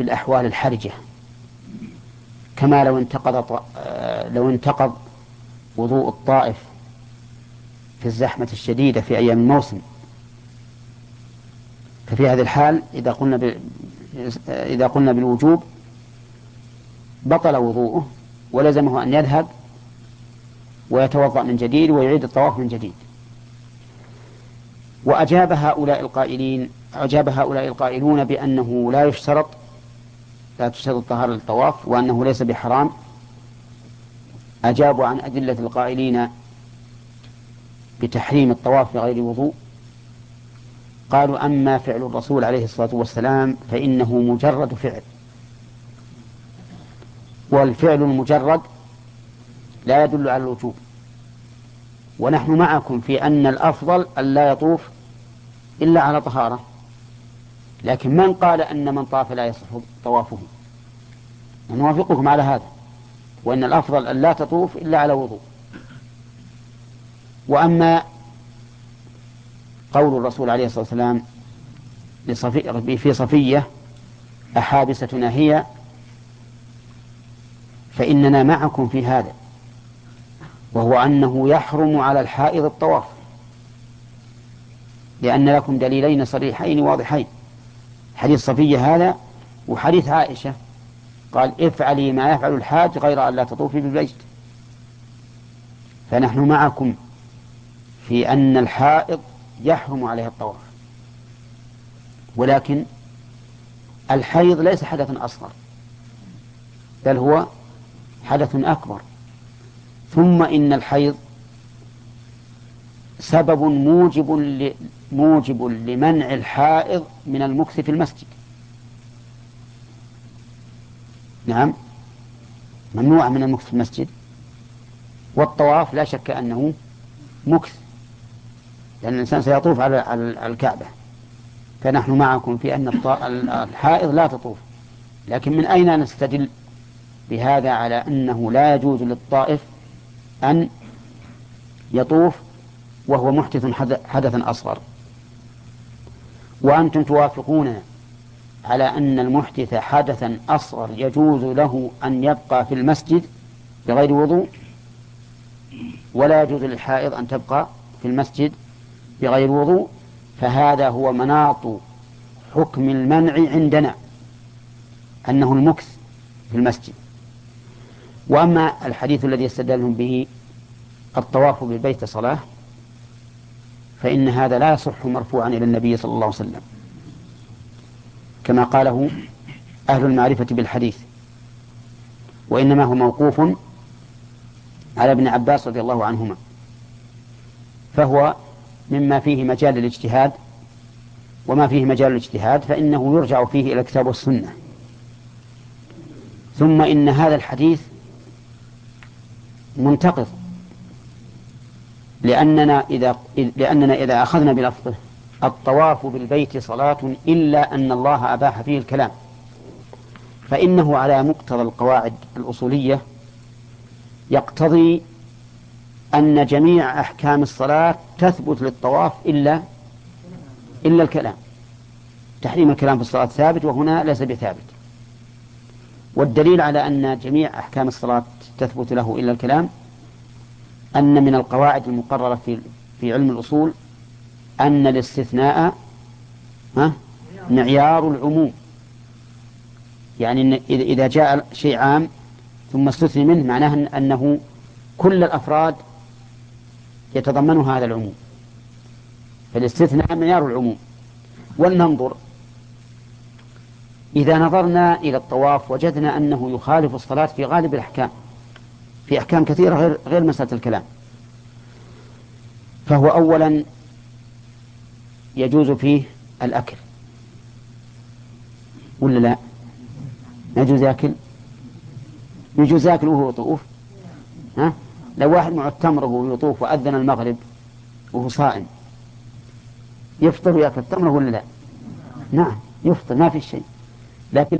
في الأحوال الحرجة. كما لو انتقض لو انتقض وضوء الطائف في الزحمة الشديدة في أيام الموسم. ففي هذه الحال إذا قلنا ب... إذا قلنا بالوجوب بطل وضوءه ولزمه أن يذهب ويتوضأ من جديد ويعيد الطواف من جديد. وأجاب هؤلاء القائلين أجاب هؤلاء القائلون بأنه لا يشترط لا تشترط الطهارة للطواف وأنه ليس بحرام. أجابوا عن أدلة القائلين بتحريم الطواف بغير وضوء. قالوا أما فعل الرسول عليه الصلاة والسلام فإنه مجرد فعل. والفعل المجرد لا يدل على الوجوب. ونحن معكم في أن الأفضل أن لا يطوف إلا على طهارة. لكن من قال أن من طاف لا يصح طوافه؟ نوافقكم على هذا؟ وأن الأفضل أن لا تطوف إلا على وضوء. وأما قول الرسول عليه الصلاة والسلام في صفية أحابستنا هي فإننا معكم في هذا وهو أنه يحرم على الحائض الطواف لأن لكم دليلين صريحين واضحين. حديث صفية هذا وحديث عائشة. قال افعلي ما يفعل الحاج غير أن لا تطوفي بالبيت. فنحن معكم في أن الحائض يحرم عليها الطواف. ولكن الحيض ليس حدثا أصغر بل هو حدث أكبر. ثم إن الحيض سبب موجب موجب لمنع الحائض من المكث في المسجد. نعم. ممنوع من المكث في المسجد. والطواف لا شك أنه مكث لأن الإنسان سيطوف على على الكعبة. فنحن معكم في أن الحائض لا تطوف. لكن من أين نستدل بهذا على أنه لا يجوز للطائف أن يطوف وهو محدث حدثا أصغر؟ وأنتم توافقوننا على أن المحدث حدثا أصغر يجوز له أن يبقى في المسجد بغير وضوء؟ ولا يجوز للحائض أن تبقى في المسجد بغير وضوء؟ فهذا هو مناط حكم المنع عندنا أنه المكث في المسجد. وأما الحديث الذي يستدلهم به الطواف بالبيت صلاة فإن هذا لا يصح مرفوعا إلى النبي صلى الله عليه وسلم. كما قاله أهل المعرفة بالحديث. وإنما هو موقوف على ابن عباس رضي الله عنهما. فهو مما فيه مجال الاجتهاد وما فيه مجال الاجتهاد فإنه يرجع فيه إلى الكتاب والسنة. ثم إن هذا الحديث منتقض لأننا إذا لأننا إذا أخذنا بلفظه الطواف بالبيت صلاة إلا أن الله أباح فيه الكلام. فإنه على مقتضى القواعد الأصولية يقتضي أن جميع أحكام الصلاة تثبت للطواف إلا إلا الكلام. تحريم الكلام في الصلاة ثابت وهنا ليس بثابت. والدليل على أن جميع أحكام الصلاة تثبت له إلا الكلام أن من القواعد المقررة في في علم الأصول أن الاستثناء معيار العموم. يعني إذا جاء شيء عام ثم استثني منه معناه أنه كل الأفراد يتضمن هذا العموم. فالاستثناء معيار العموم. ولننظر. إذا نظرنا إلى الطواف وجدنا أنه يخالف الصلاة في غالب الأحكام. في أحكام كثيرة غير غير مسألة الكلام فهو أولا يجوز فيه الأكل ولا لا؟ يجوز يأكل؟ يجوز يأكل وهو يطوف؟ ها؟ لو واحد معه التمر وهو يطوف وأذن المغرب وهو صائم يفطر ويأكل التمر ولا لا؟ نعم يفطر ما في شيء لكن